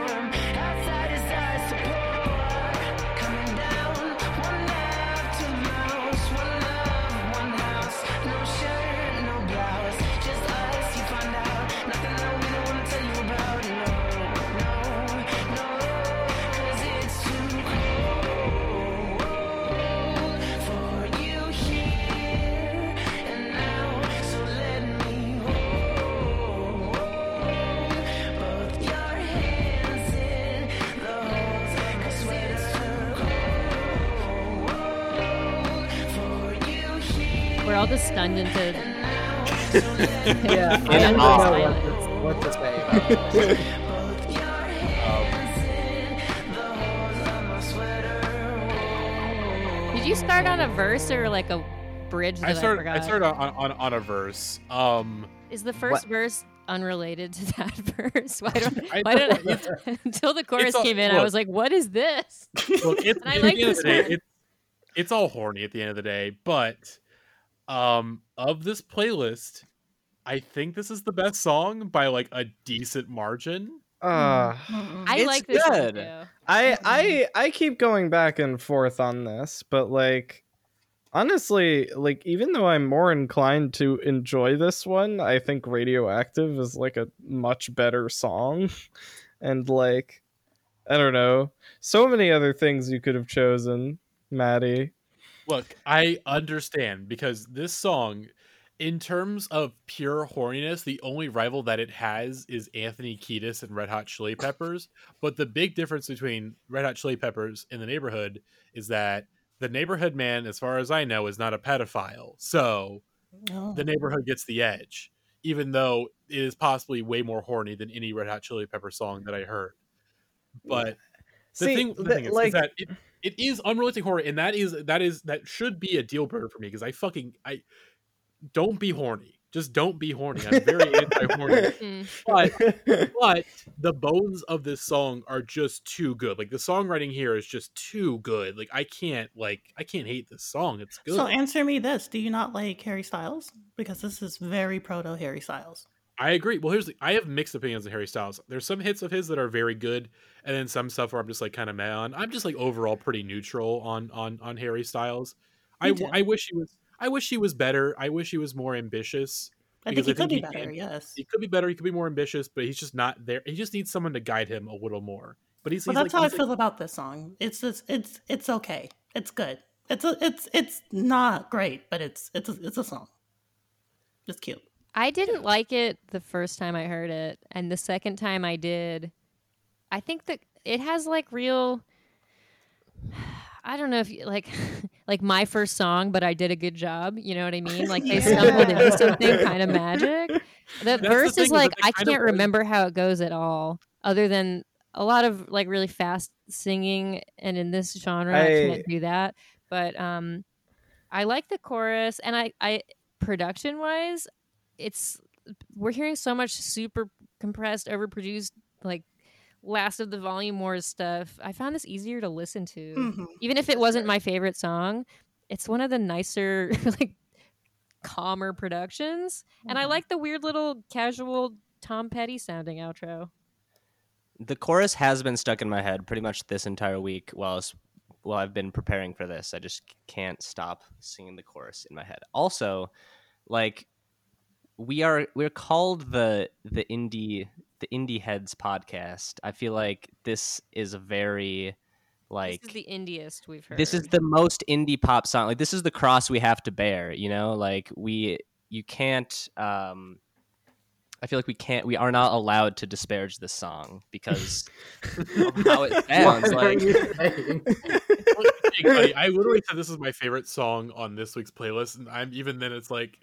We're all just stunned into
Yeah, I
Yeah.
don't know what to, what to say about this.
both your hands in the holes of my sweater.
Did you start on a verse or like a bridge that
I
I,
started
forgot?
I started on, on on a verse. Um
Is the first verse unrelated to that verse? Why don't
I
why
don't-
don't until the chorus
all-
came in? I was like, "What is this?"
look it's
And I like
the end of
this
day, it's it's all horny at the end of the day. But um, of this playlist, I think this is the best song by like a decent margin.
Uh,
I
It's
like this
good.
I I I keep going back and forth on this, but like honestly, like even though I'm more inclined to enjoy this one, I think Radioactive is like a much better song. And like I don't know, so many other things you could have chosen, Maddie.
Look, I understand because this song, in terms of pure horniness, the only rival that it has is Anthony Kiedis and Red Hot Chili Peppers. But the big difference between Red Hot Chili Peppers and the neighborhood is that the neighborhood man, as far as I know, is not a pedophile. So
Oh.
the neighborhood gets the edge, even though it is possibly way more horny than any Red Hot Chili Pepper song that I heard. But the
See,
thing, the
the-
thing is, is that it, it is unrealistic horror, and that is that is that should be a deal breaker for me because I fucking I don't be horny. Just don't be horny. I'm very anti-horny.
Mm.
But but the bones of this song are just too good. Like the songwriting here is just too good. Like I can't like I can't hate this song. It's good.
So answer me this: Do you not like Harry Styles? Because this is very proto Harry Styles.
I agree. Well, here's the, I have mixed opinions on Harry Styles. There's some hits of his that are very good, and then some stuff where I'm just like kind of mad on. I'm just like overall pretty neutral on on on Harry Styles. I,
Me
w-
too.
I wish he was I wish he was better. I wish he was more ambitious.
I think he could be
can-
better. Yes.
He could be better. He could be more ambitious, but he's just not there. He just needs someone to guide him a little more. But he's,
Well,
he's
that's
like,
how I
he's like-
feel about this song. It's just it's it's okay. It's good. It's a, it's it's not great, but it's it's a, it's a song. It's cute.
I didn't like it the first time I heard it, and the second time I did, I think that it has like real. I don't know if you, like like my first song, but I did a good job. You know what I mean? Like they stumbled into something kind of magic. The
the
verse
thing,
is
is
like
they
I can't remember how it goes at all, other than a lot of like really fast singing, and in this genre I,
I-
can't do that. But um, I like the chorus, and I I production wise, it's we're hearing so much super compressed, overproduced, like last of the volume wars stuff. I found this easier to listen to,
Mhm.
even if it wasn't my favorite song. It's one of the nicer, like calmer productions, and I
Mhm.
like the weird little casual Tom Petty sounding outro.
The chorus has been stuck in my head pretty much this entire week while I was, while I've been preparing for this. I just can't stop singing the chorus in my head. Also, like we are we're called the the indie the indie heads podcast. I feel like this is a very like
this is the indiest we've heard.
this is the most indie pop song like this is the cross we have to bear you know like we you can't um i feel like we can't we are not allowed to disparage this song because of how it sounds like
you saying?
Hey, buddy, I literally said this is my favorite song on this week's playlist, and I'm even then it's like,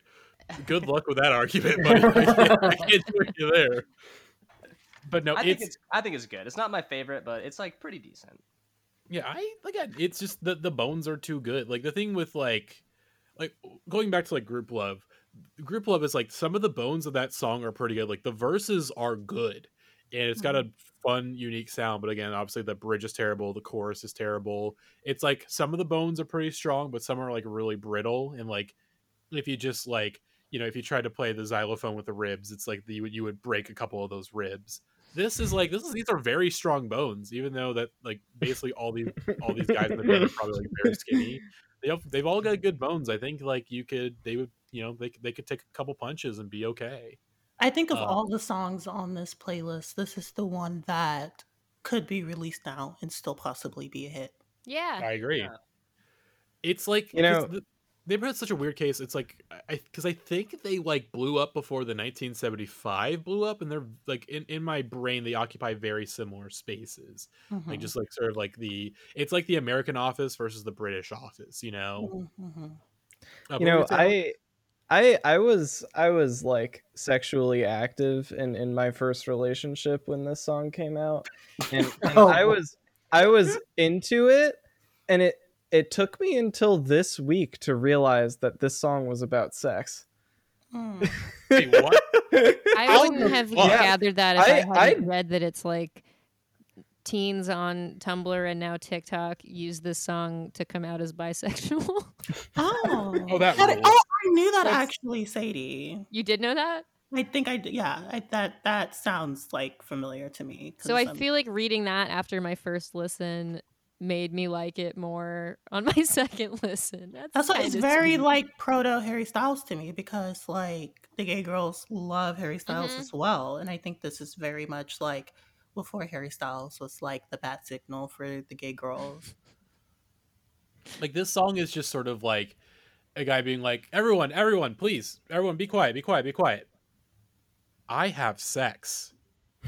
good luck with that argument, buddy. I can't, I can't join you there. But no,
i think
it's
it's i think it's good it's not my favorite but it's like pretty decent
yeah. I again, it's just the the bones are too good. Like the thing with like, like going back to like Grouplove, group love is like some of the bones of that song are pretty good. Like the verses are good, and it's got hmm. a fun, unique sound. But again, obviously the bridge is terrible, the chorus is terrible. It's like some of the bones are pretty strong, but some are like really brittle. And like if you just like you know if you tried to play the xylophone with the ribs, it's like the, you would you would break a couple of those ribs. This is like this is these are very strong bones, even though that like basically all these all these guys in the band are probably like very skinny. They have, they've all got good bones. I think like you could they would you know they could- they could take a couple punches and be okay.
I think of
Uh,
all the songs on this playlist, this is the one that could be released now and still possibly be a hit.
yeah.
I agree.
Yeah.
It's like
You
'cause
know-
the, they've had such a weird case. It's like I because I think they like blew up before the 1975 blew up, and they're like in in my brain they occupy very similar spaces. Like
Mhm.
just like sort of like the it's like the American office versus the British office. You know.
Mhm, mhm.
Uh,
you know i i i was i was like sexually active in in my first relationship when this song came out and, and
Oh,
i was i was into it and it it took me until this week to realize that this song was about sex
Mm.
Wait, what?
I wouldn't have
fuck?
gathered that if I,
I-
hadn't
I-
read that it's like teens on Tumblr and now TikTok use this song to come out as bisexual.
Oh,
Oh, that
That- oh, I knew that
That's-
actually, Sadie.
you did know that?
I think I d- yeah. I, that that sounds like familiar to me.
So I
um,
feel like reading that after my first listen made me like it more on my second listen. That's,
That's why it's very
sweet.
like proto Harry Styles to me because like the gay girls love Harry Styles
Mhm.
as well, and I think this is very much like before Harry Styles was like the bat signal for the gay girls.
Like this song is just sort of like a guy being like, "Everyone, everyone, please, everyone, be quiet, be quiet, be quiet." I have sex,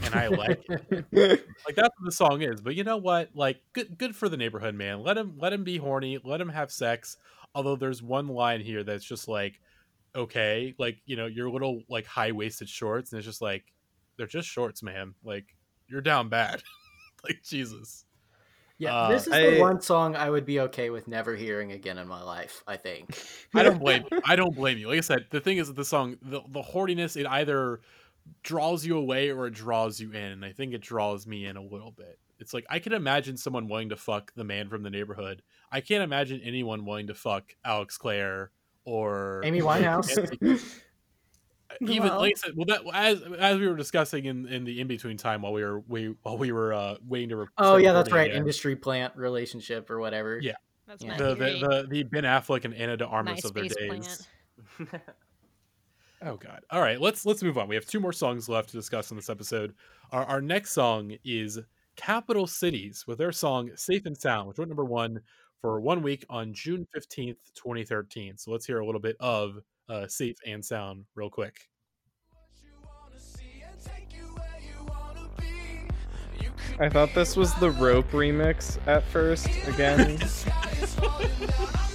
and I like it. like that's what the song is. But you know what? Like, good, good for the neighborhood man. Let him, let him be horny. Let him have sex. Although there's one line here that's just like, okay, like you know, your little like high waisted shorts, and it's just like, they're just shorts, man. Like you're down bad. like Jesus.
Yeah,
Uh,
this is
I-
the one song I would be okay with never hearing again in my life. I think.
I don't blame you. I don't blame you. Like I said, the thing is that the song, the, the horniness, it either draws you away or it draws you in. And I think it draws me in a little bit. It's like I can imagine someone wanting to fuck the man from the neighborhood. I can't imagine anyone wanting to fuck Alex Clare or
Amy Winehouse.
Anthony- even
Well-
like I said, well, that as as we were discussing in, in the in between time while we were we while we were uh, waiting to. Re-
Oh yeah, that's right.
again,
Industry plant relationship or whatever.
Yeah.
That's
Yeah.
the, the, the the Ben Affleck and Ana de Armas of their
MySpace
days.
plant.
Oh god. All right, let's let's move on. We have two more songs left to discuss in this episode. Our our next song is Capital Cities with their song Safe and Sound, which went number 1 for 1 week on June 15th, 2013. So let's hear a little bit of uh, Safe and Sound real quick.
I thought this was the rope remix at first. Again,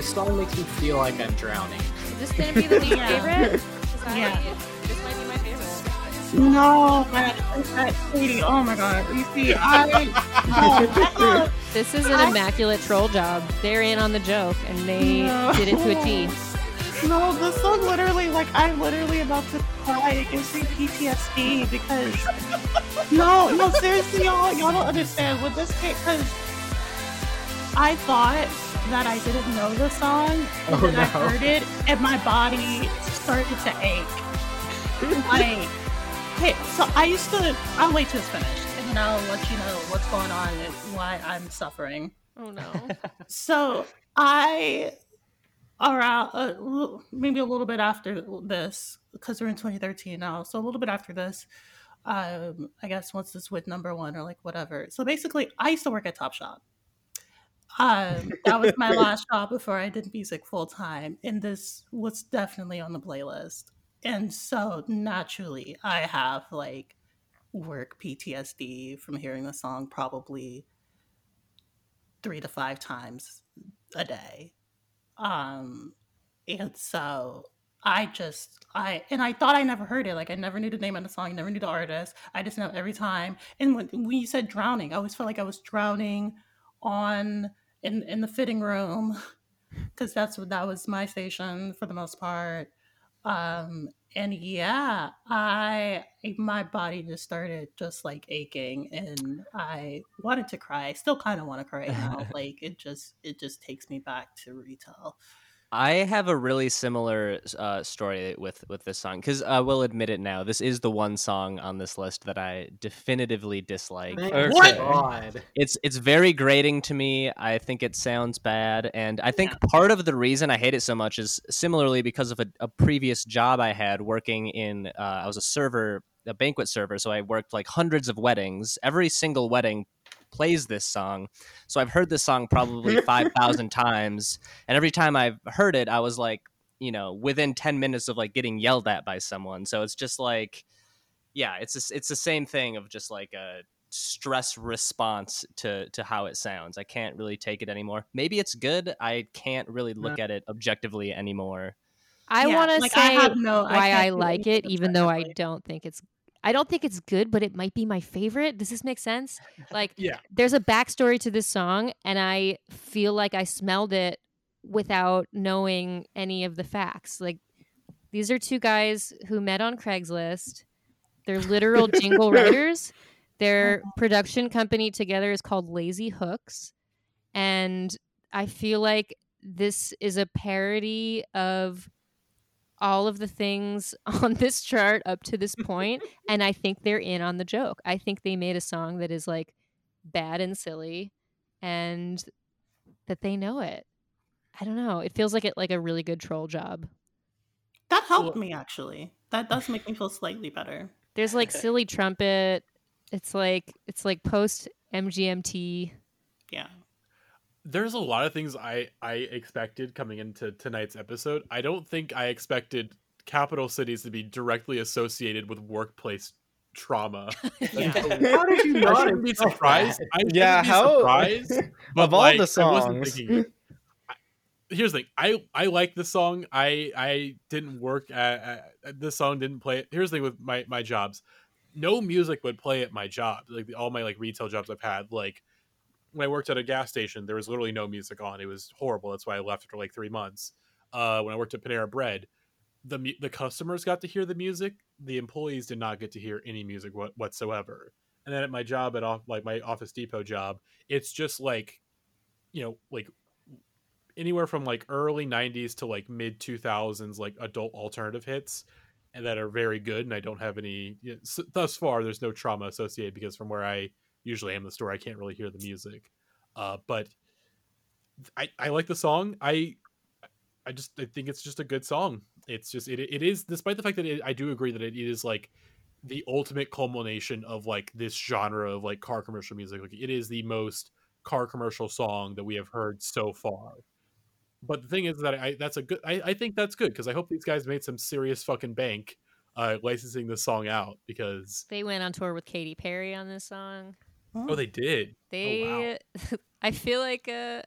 This song makes me feel like I'm drowning.
Is this gonna be the least
Yeah.
favorite? 'Cause I-
Yeah.
This might be my favorite.
No, my that. Oh my god! You see, I. Oh,
This is an
I-
immaculate troll job. They're in on the joke and they
No.
did it to a T.
No, this song literally, like, I'm literally about to cry. It gives me PTSD because. no, no, seriously, y'all, y'all don't understand. With this case, because I thought that I didn't know the song, and
Oh,
then I heard it, and my body started to ache. like, okay, so I used to. I'll wait till it's finished, and then I'll let you know what's going on and why I'm suffering.
Oh no.
So I around uh, maybe a little bit after this because we're in 2013 now. So a little bit after this, um, I guess once this with number one or like whatever. So basically, I used to work at Topshop. Um, that was my last job before I did music full time, and this was definitely on the playlist. And so naturally, I have like work PTSD from hearing the song probably three to five times a day. Um, and so I just I and I thought I never heard it. Like I never knew the name of the song, never knew the artist. I just know every time. And when, when you said drowning, I always felt like I was drowning on in in the fitting room because that's what that was my station for the most part. Um, and yeah, I my body just started just like aching, and I wanted to cry. I still kind of want to cry now. like it just it just takes me back to retail.
I have a really similar uh, story with with this song because I will admit it now. This is the one song on this list that I definitively dislike.
Thank
Okay.
God.
It's it's very grating to me. I think it sounds bad, and I think part of the reason I hate it so much is similarly because of a, a previous job I had working in. Uh, I was a server, a banquet server, so I worked like hundreds of weddings. Every single wedding plays this song, so I've heard this song probably five thousand times, and every time I've heard it, I was like, you know, within ten minutes of like getting yelled at by someone. So it's just like, yeah, it's just, it's the same thing of just like a stress response to to how it sounds. I can't really take it anymore. Maybe it's good. I can't really look at it objectively anymore.
I
Yeah,
want to
like, I
say
have no-
why
can't
I like it, even though I don't think it's. I don't think it's good, but it might be my favorite. Does this make sense? Like,
Yeah.
there's a backstory to this song, and I feel like I smelled it without knowing any of the facts. Like these are two guys who met on Craigslist. They're literal jingle writers. Their production company together is called Lazy Hooks. And I feel like this is a parody of all of the things on this chart up to this point, and I think they're in on the joke. I think they made a song that is like bad and silly and that they know it. I don't know. It feels like it like a really good troll job.
That helped me actually. That does make me feel slightly better.
There's like silly trumpet. It's like it's like post MGMT.
Yeah.
There's a lot of things I I expected coming into tonight's episode. I don't think I expected capital cities to be directly associated with workplace trauma.
Yeah.
How did you
I
not
shouldn't be
expect
surprised.
that?
I shouldn't
Yeah,
be
how-
surprised. But
Of all
like,
the
I wasn't
songs.
thinking it. I- Here's the thing. I I like the song. I I didn't work at, at this song. Didn't play it. Here's the thing with my my jobs. No music would play at my job. Like all my like retail jobs I've had. Like when I worked at a gas station, there was literally no music on. It was horrible. That's why I left after like three months. Uh, when I worked at Panera Bread, the the customers got to hear the music. The employees did not get to hear any music what, whatsoever. And then at my job at off like my Office Depot job, it's just like, you know, like anywhere from like early '90s to like mid 2000s, like adult alternative hits, and that are very good. And I don't have any you know, thus far. There's no trauma associated because from where I usually I am in the store, I can't really hear the music. Uh, but I I like the song. I I just I think it's just a good song. It's just it it is despite the fact that it, I do agree that it is like the ultimate culmination of like this genre of like car commercial music. Like it is the most car commercial song that we have heard so far. But the thing is that I that's a good I, I think that's good because I hope these guys made some serious fucking bank uh licensing this song out because
They went on tour with Katy Perry on this song.
Oh they did.
They, I feel like uh,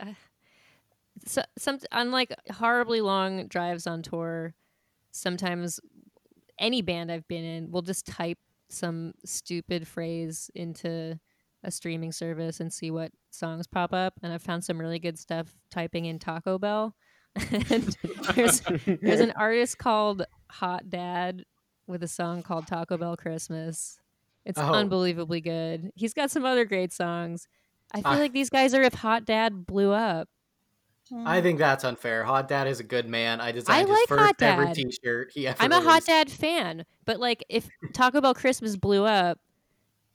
so, some unlike horribly long drives on tour. Sometimes any band I've been in will just type some stupid phrase into a streaming service and see what songs pop up. And I've found some really good stuff typing in Taco Bell. and there's there's an artist called Hot Dad with a song called Taco Bell Christmas. It's
Oh.
unbelievably good. He's got some other great songs. I feel
I-
like these guys are if Hot Dad blew up.
I think that's unfair. Hot Dad is a good man. I designed his
like
first
Hot
ever T-shirt. He ever
I'm a Hot. Dad fan, but like if Taco Bell Christmas blew up,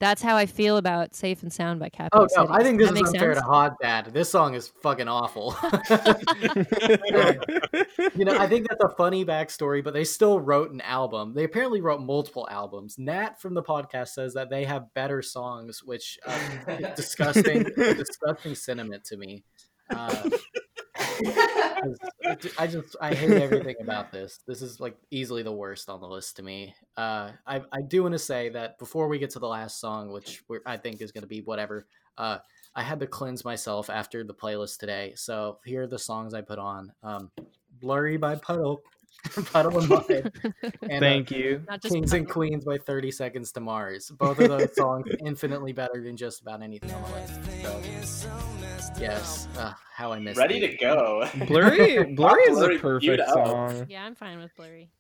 that's how I feel about Safe and Sound by Capital
Oh no,
City.
I think this
That
is
makes
unfair
sense?
to Hot Dad. This song is fucking awful. you know, I think that's a funny backstory, but they still wrote an album. They apparently wrote multiple albums. Nat from the podcast says that they have better songs, which uh, disgusting, disgusting sentiment to me. Uh, 'cause I just I hate everything about this. This is like easily the worst on the list to me. Uh, I I do want to say that before we get to the last song, which I think is going to be whatever. Uh, I had to cleanse myself after the playlist today, so here are the songs I put on. Um, Blurry by Puddle, Puddle and Mudd, and uh,
Thank you.
Kings and Queens by 30 Seconds to Mars. Both of those songs infinitely better than just about anything on the list. So, yes, uh, how I missed
Ready
it.
to go.
Blurry, Blurry is
Blurry
a perfect
queued up.
song.
Yeah, I'm fine with Blurry.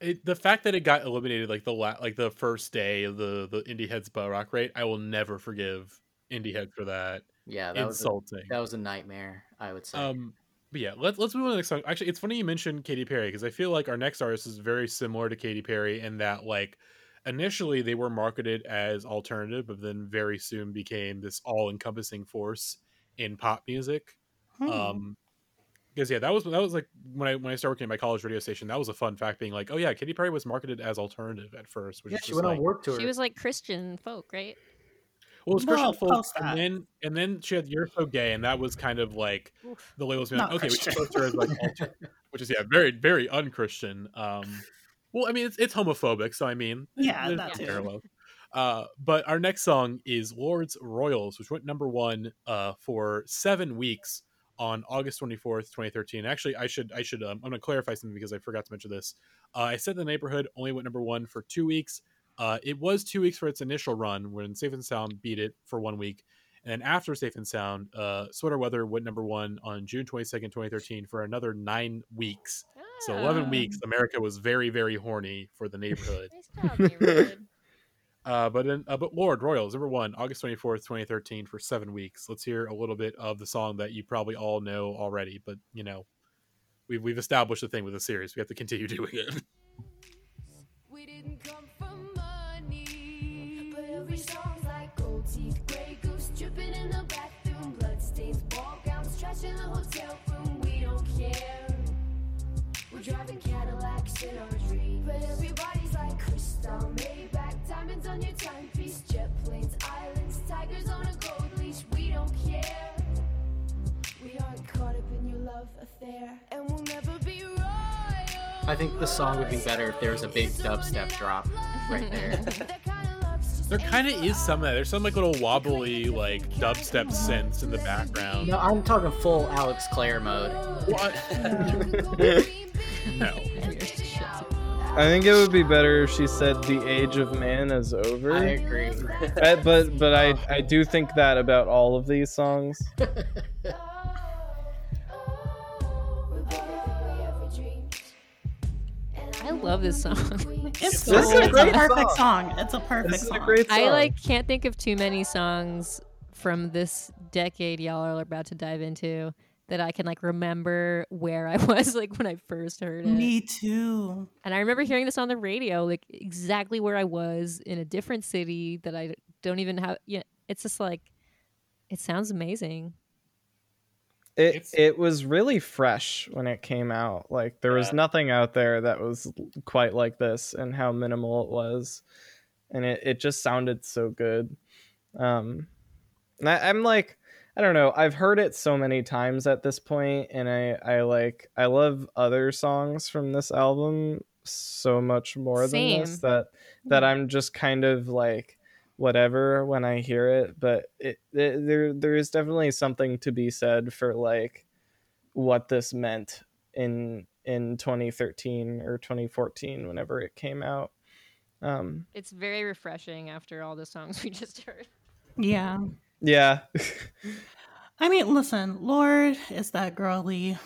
It, the fact that it got eliminated like the la- like the first day of the the Indie Heads Bow Rock rate, I will never forgive Indie Head for that.
Yeah, that was a,
Insulting.
that was a nightmare. I would say.
Um, but yeah, let's let's move on to the next song. Actually, it's funny you mentioned Katy Perry because I feel like our next artist is very similar to Katy Perry in that like initially they were marketed as alternative, but then very soon became this all-encompassing force in pop music.
Hmm.
Um, because yeah, that was that was like when I when I started working at my college radio station. That was a fun fact, being like, oh yeah, Katy Perry was marketed as alternative at first, which
yeah,
is
she
just
went
like,
on work tour.
She was like Christian folk, right?
Well, it was
Well,
Christian folk,
post
and then and then she had "You're So Gay," and that was kind of like the labels being like, okay, we should her as like, alter, which is yeah, very very unchristian. Um, well, I mean, it's it's homophobic, so I mean,
Yeah,
there's
that too.
parallels. Uh, but our next song is Lorde's Royals, which went number one uh, for seven weeks on August 24th, 2013. Actually, I should I should um, I'm gonna clarify something because I forgot to mention this. Uh, I said the neighborhood only went number one for two weeks. Uh, it was two weeks for its initial run when Safe and Sound beat it for one week, And then after Safe and Sound, uh, Sweater Weather went number one on June 22nd, 2013 for another nine weeks. So 11
Ah.
weeks, America was very, very horny for the neighborhood.
Nice job, neighborhood.
Uh, but in, uh, but Lorde Royals number one, August 24th, 2013 for seven weeks. Let's hear a little bit of the song that you probably all know already, but you know, we've, we've established the thing with the series. We have to continue doing it.
Song's like gold teeth, gray goose dripping in the bathroom, bloodstains, ball gowns, trash in the hotel room. We don't care. We're driving Cadillacs in our dreams. But everybody's like crystal, Maybach, diamonds on your timepiece, jet planes, islands, tigers on a gold leash. We don't care. We aren't caught up in your love affair, and we'll never be royal.
I think the song would be better if there was a big dubstep drop right there.
There kind of is some of that. There's some like little wobbly like dubstep synths in the background.
No, I'm talking full Alex Clare mode.
What? no.
I think it would be better if she said the age of man is over.
I agree.
Uh, but but I I do think that about all of these songs.
love this song.
It's,
This is a
it's
great
a perfect
song.
song. It's a perfect
This is a
song.
great song.
I like can't think of too many songs from this decade y'all are about to dive into that I can like remember where I was like when I first heard it.
Me too.
And I remember hearing this on the radio, like exactly where I was in a different city that I don't even have. Yeah, it's just like it sounds amazing.
It it was really fresh when it came out. Like there was nothing out there that was quite like this and how minimal it was. And it, it just sounded so good. Um and I, I'm like I don't know, I've heard it so many times at this point and I, I like I love other songs from this album so much more than this
Same.
that that I'm just kind of like whatever when I hear it, but it, it there there is definitely something to be said for like what this meant in in 2013 or 2014 whenever it came out. Um
It's very refreshing after all the songs we just heard.
Yeah.
yeah.
I mean, listen, Lorde is that girly.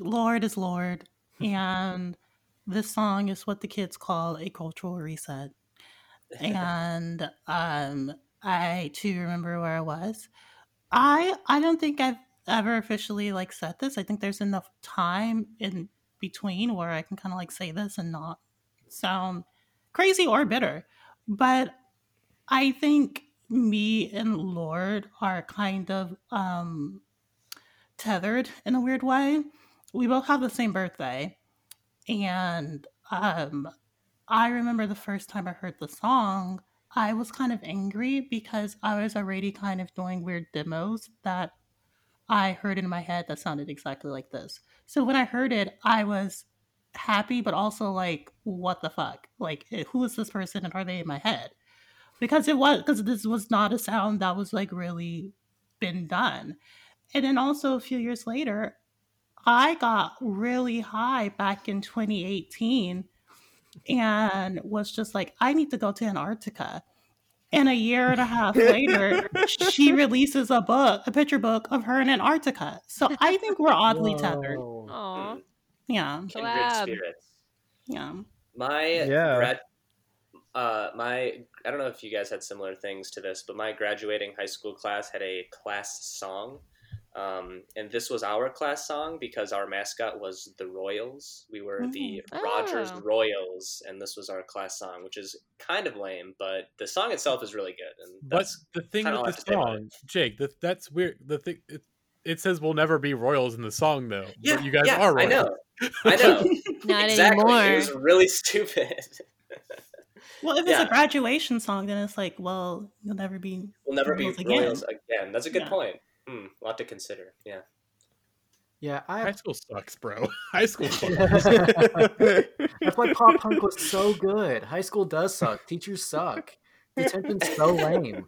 Lorde is Lorde. And this song is what the kids call a cultural reset. And um, I too remember where I was. I I don't think I've ever officially like said this. I think there's enough time in between where I can kind of like say this and not sound crazy or bitter. But I think me and Lorde are kind of um tethered in a weird way. We both have the same birthday. And um I remember the first time I heard the song, I was kind of angry because I was already kind of doing weird demos that I heard in my head that sounded exactly like this. So when I heard it, I was happy, but also like, what the fuck? Like, eh, who is this person and are they in my head? Because it was, because this was not a sound that was like really been done. And then also a few years later, I got really high back in 2018 and was just like, I need to go to Antarctica. And a year and a half later, she releases a book, a picture book of her in Antarctica. So I think we're oddly tethered.
Aw.
Yeah.
Kindred
Collab.
spirits.
Yeah.
My
Yeah.
grad, uh, my I don't know if you guys had similar things to this, but my graduating high school class had a class song, um, and this was our class song because our mascot was the Royals. We were the
Mm.
Rogers
Oh.
Royals, and this was our class song, which is kind of lame, but the song itself is really good. And
But
that's
the thing
kinda all I
with the
to say about
song, Jake, that that's weird. The thing it, it says we'll never be royals in the song though.
yeah,
but you guys
yeah,
are
I know, I know.
Not
exactly.
anymore.
It was really stupid.
Well, if it's
Yeah.
a graduation song, then it's like, well, you'll never be.
We'll never be
Royals again.
Again. That's a good
Yeah.
point. Hmm, a lot to consider. Yeah.
Yeah, I
High school sucks, bro. High school sucks.
That's why pop punk was so good. High school does suck. Teachers suck. Detention's so lame.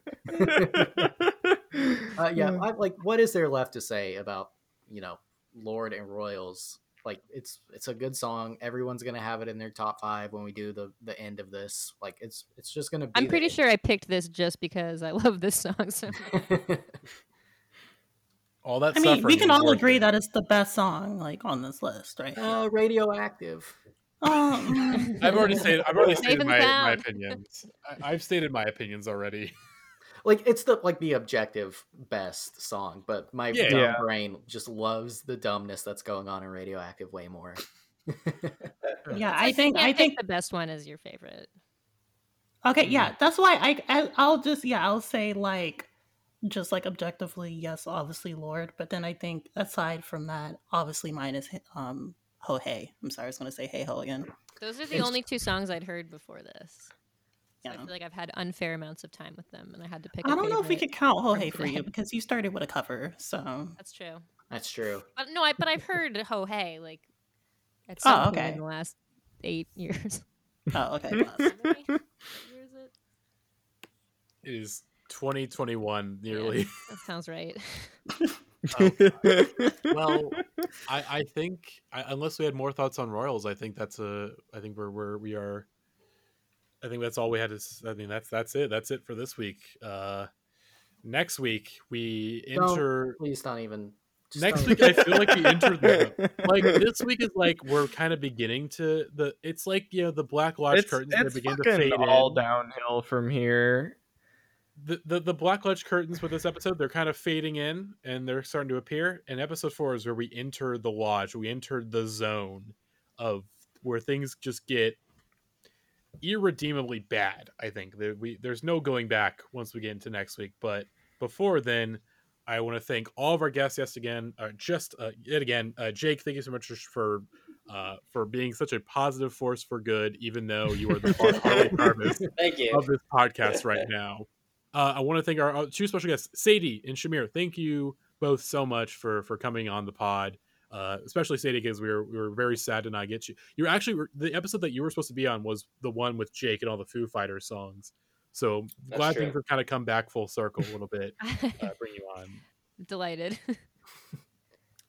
uh, yeah, I, like what is there left to say about you know Lorde and Royals? like it's it's a good song. Everyone's gonna have it in their top five when we do the the end of this. Like it's it's just gonna be.
I'm pretty
there.
sure I picked this just because I love this song so much.
All that.
I mean, we can all agree
it.
that it's the best song like on this list, right?
uh, radioactive.
Um,
I've already stated. I've already stated my, my opinions. I, I've stated my opinions already.
Like it's the like the objective best song, but my
Yeah.
dumb
Yeah.
brain just loves the dumbness that's going on in radioactive way more.
yeah, I think I think
the best one is your favorite.
Okay,
Mm-hmm.
yeah, that's why I, I I'll just yeah I'll say like just like objectively yes obviously Lorde, but then I think aside from that obviously mine is um Ho Hey. I'm sorry, I was gonna say Hey Ho again.
Those are the
It's-
only two songs I'd heard before this. So I
Yeah.
feel like I've had unfair amounts of time with them, and I had to pick.
I don't know if we
favorite
could count Ho Hey for you because you started with a cover, so
That's true.
That's true.
But no, I but I've heard Ho Hey like at
Oh,
some point
okay.
in the last eight years.
oh okay. plus.
How is it?
It is 2021
Yeah,
nearly.
that sounds right.
well, I, I think I, unless we had more thoughts on Royals, I think that's a. I think we're where we are. I think that's all we had to. I mean, that's that's it. That's it for this week. Uh, next week we
Don't-
enter.
Please don't even. just
Next
don't
week,
even-
I feel like we enter the like this week is like we're kind of beginning to the. It's like you know the Black Lodge
it's
curtains are
it's
beginning to fade
all
in.
downhill from here.
The, the the black lodge curtains with this episode they're kind of fading in and they're starting to appear and episode four is where we enter the lodge we entered the zone of where things just get irredeemably bad i think there, we there's no going back once we get into next week but before then i want to thank all of our guests yes again uh, just uh, yet again uh, jake thank you so much for uh, for being such a positive force for good even though you are the Harley
Thank you.
of this podcast right now. Uh, I want to thank our uh, two special guests, Sadie and Shamir. Thank you both so much for for coming on the pod. Uh, especially Sadie, because we were we were very sad to not get you. You were actually the episode that you were supposed to be on was the one with Jake and all the Foo Fighters songs. So
That's
glad
true.
things have kind of come back full circle a little bit. Uh, bring you on.
Delighted.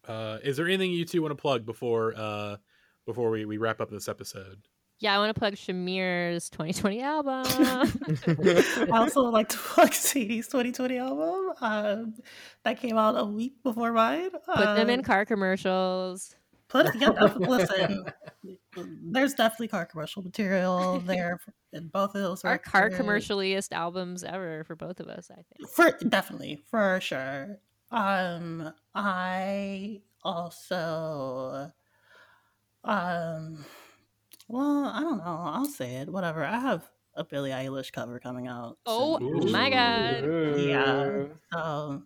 Uh, is there anything you two want to plug before uh, before we, we wrap up this episode?
Yeah, I want to plug Shamir's 2020 album.
I also like to plug Sadie's 2020 album. Um, that came out a week before mine.
Put them in
Um,
car commercials.
Put yeah, listen. There's definitely car commercial material there in both of those.
Our car commercialiest albums ever for both of us, I think.
for definitely for sure. Um, I also, um, well, I don't know. I'll say it. Whatever. I have a Billie Eilish cover coming out.
Oh
soon.
my god.
Yeah. So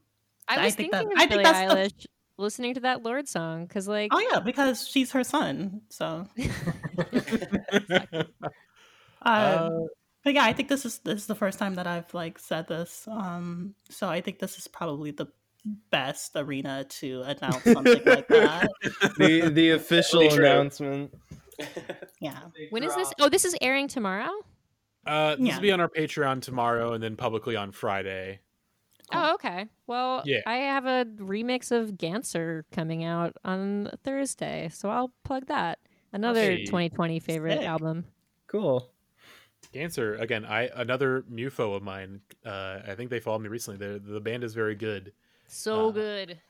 I
I
was
think
thinking
that-
of
I think
Billie
that's the-
Eilish listening to that Lorde song because, like,
Oh yeah, because she's her son. So, um,
Uh,
but yeah, I think this is this is the first time that I've like said this. Um, so I think this is probably the best arena to announce something like that.
the the official
Really true.
announcement.
Yeah.
when is this? Oh, this is airing tomorrow.
Uh, this
Yeah.
will be on our Patreon tomorrow and then publicly on Friday.
Oh, okay. Well,
Yeah.
I have a remix of Ganser coming out on Thursday, so I'll plug that. Another
Hey.
2020 favorite
Sick.
album.
Cool.
Ganser again. I another MUFO of mine. Uh, I think they followed me recently. The the band is very good.
So
Uh,
good.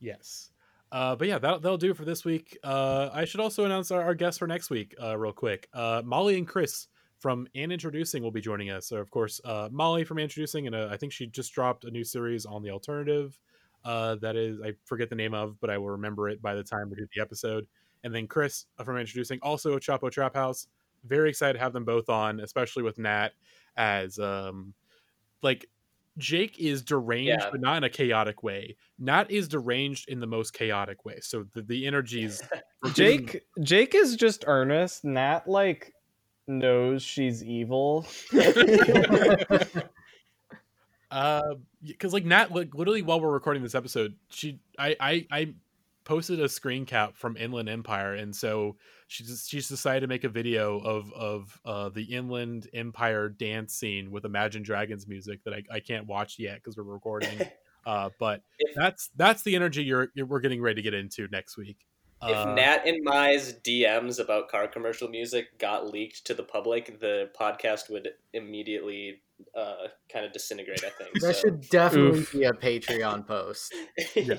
Yes. Uh, but yeah, that'll, that'll do for this week. Uh, I should also announce our, our guests for next week, uh, real quick. Uh, Molly and Chris from And Introducing will be joining us. So, of course, uh, Molly from Introducing, and uh, I think she just dropped a new series on the alternative. That is, I forget the name of, but I will remember it by the time we do the episode. And then Chris from Introducing, also Chapo Trap House. Very excited to have them both on, especially with Nat as um, like Jake is deranged,
Yeah.
but not in a chaotic way. Nat is deranged in the most chaotic way. So the, the energies. we're
Jake Jake is just earnest. Nat like knows she's evil.
uh, because like Nat, like literally while we're recording this episode, she, I, I, I posted a screen cap from Inland Empire, and so she just she's decided to make a video of of uh the Inland Empire dance scene with Imagine Dragons music that I, I can't watch yet because we're recording. uh, but that's that's the energy you're, you're we're getting ready to get into next week.
If
Uh,
Nat and Mai's DMs about car commercial music got leaked to the public, the podcast would immediately uh, kind of disintegrate. I think
That
so.
should definitely
Oof.
be a Patreon post.
Yeah.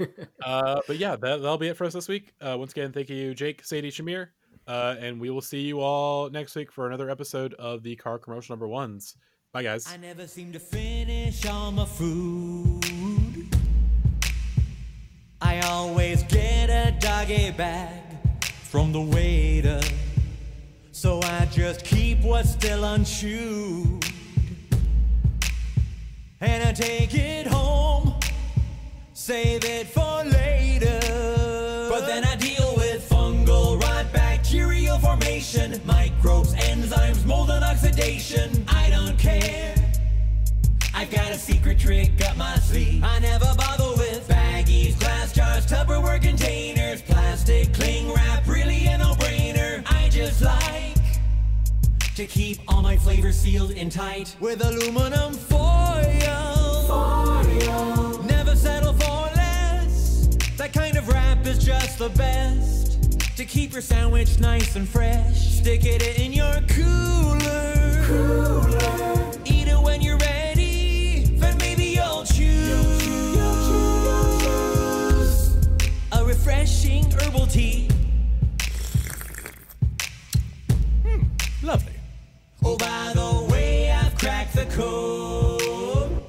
uh, but yeah, that, that'll be it for us this week. Uh, once again, thank you, Jake, Sadie, Shamir. Uh, and we will see you all next week for another episode of the car commercial number ones. Bye, guys.
I never seem to finish all my food. I always get a doggy bag from the waiter. So I just keep what's still unchewed. And I take it home, save it for later. But then I deal with fungal rot, bacterial formation, microbes, enzymes, mold, and oxidation. I don't care. I've got a secret trick up my sleeve. I never bother with baggies, glass jars, Tupperware containers, plastic cling wrap, really a no-brainer. I just like to keep all my flavors sealed in tight with aluminum foil. Foil. Wrap is just the best. To keep your sandwich nice and fresh, stick it in your cooler. Cooler. Eat it when you're ready. Then maybe you'll choose a refreshing herbal tea.
Hmm, Lovely.
Oh, by the way, I've cracked the code.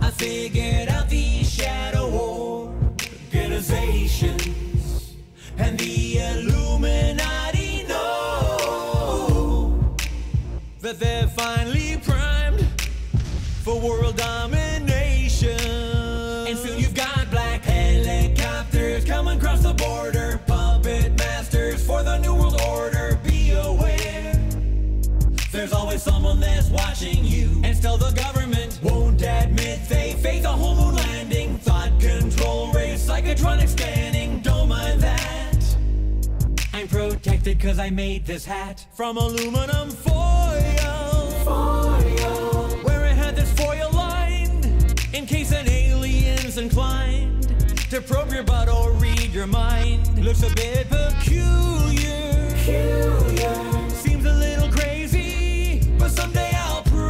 I figured out the shadow finally primed for world domination. And soon you've got black helicopters coming across the border, puppet masters for the new world order. Be aware. There's always someone that's watching you, and still the government won't admit they faked a whole moon landing. Thought control race, psychotronic scanning, don't mind that. I'm protected cause I made this hat from aluminum foil. Foil. Where it had this foil line, in case an alien's inclined to probe your butt or read your mind. Looks a bit. Peculiar. Seems a little crazy, but someday I'll prove.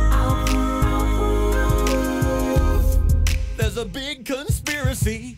There's a big conspiracy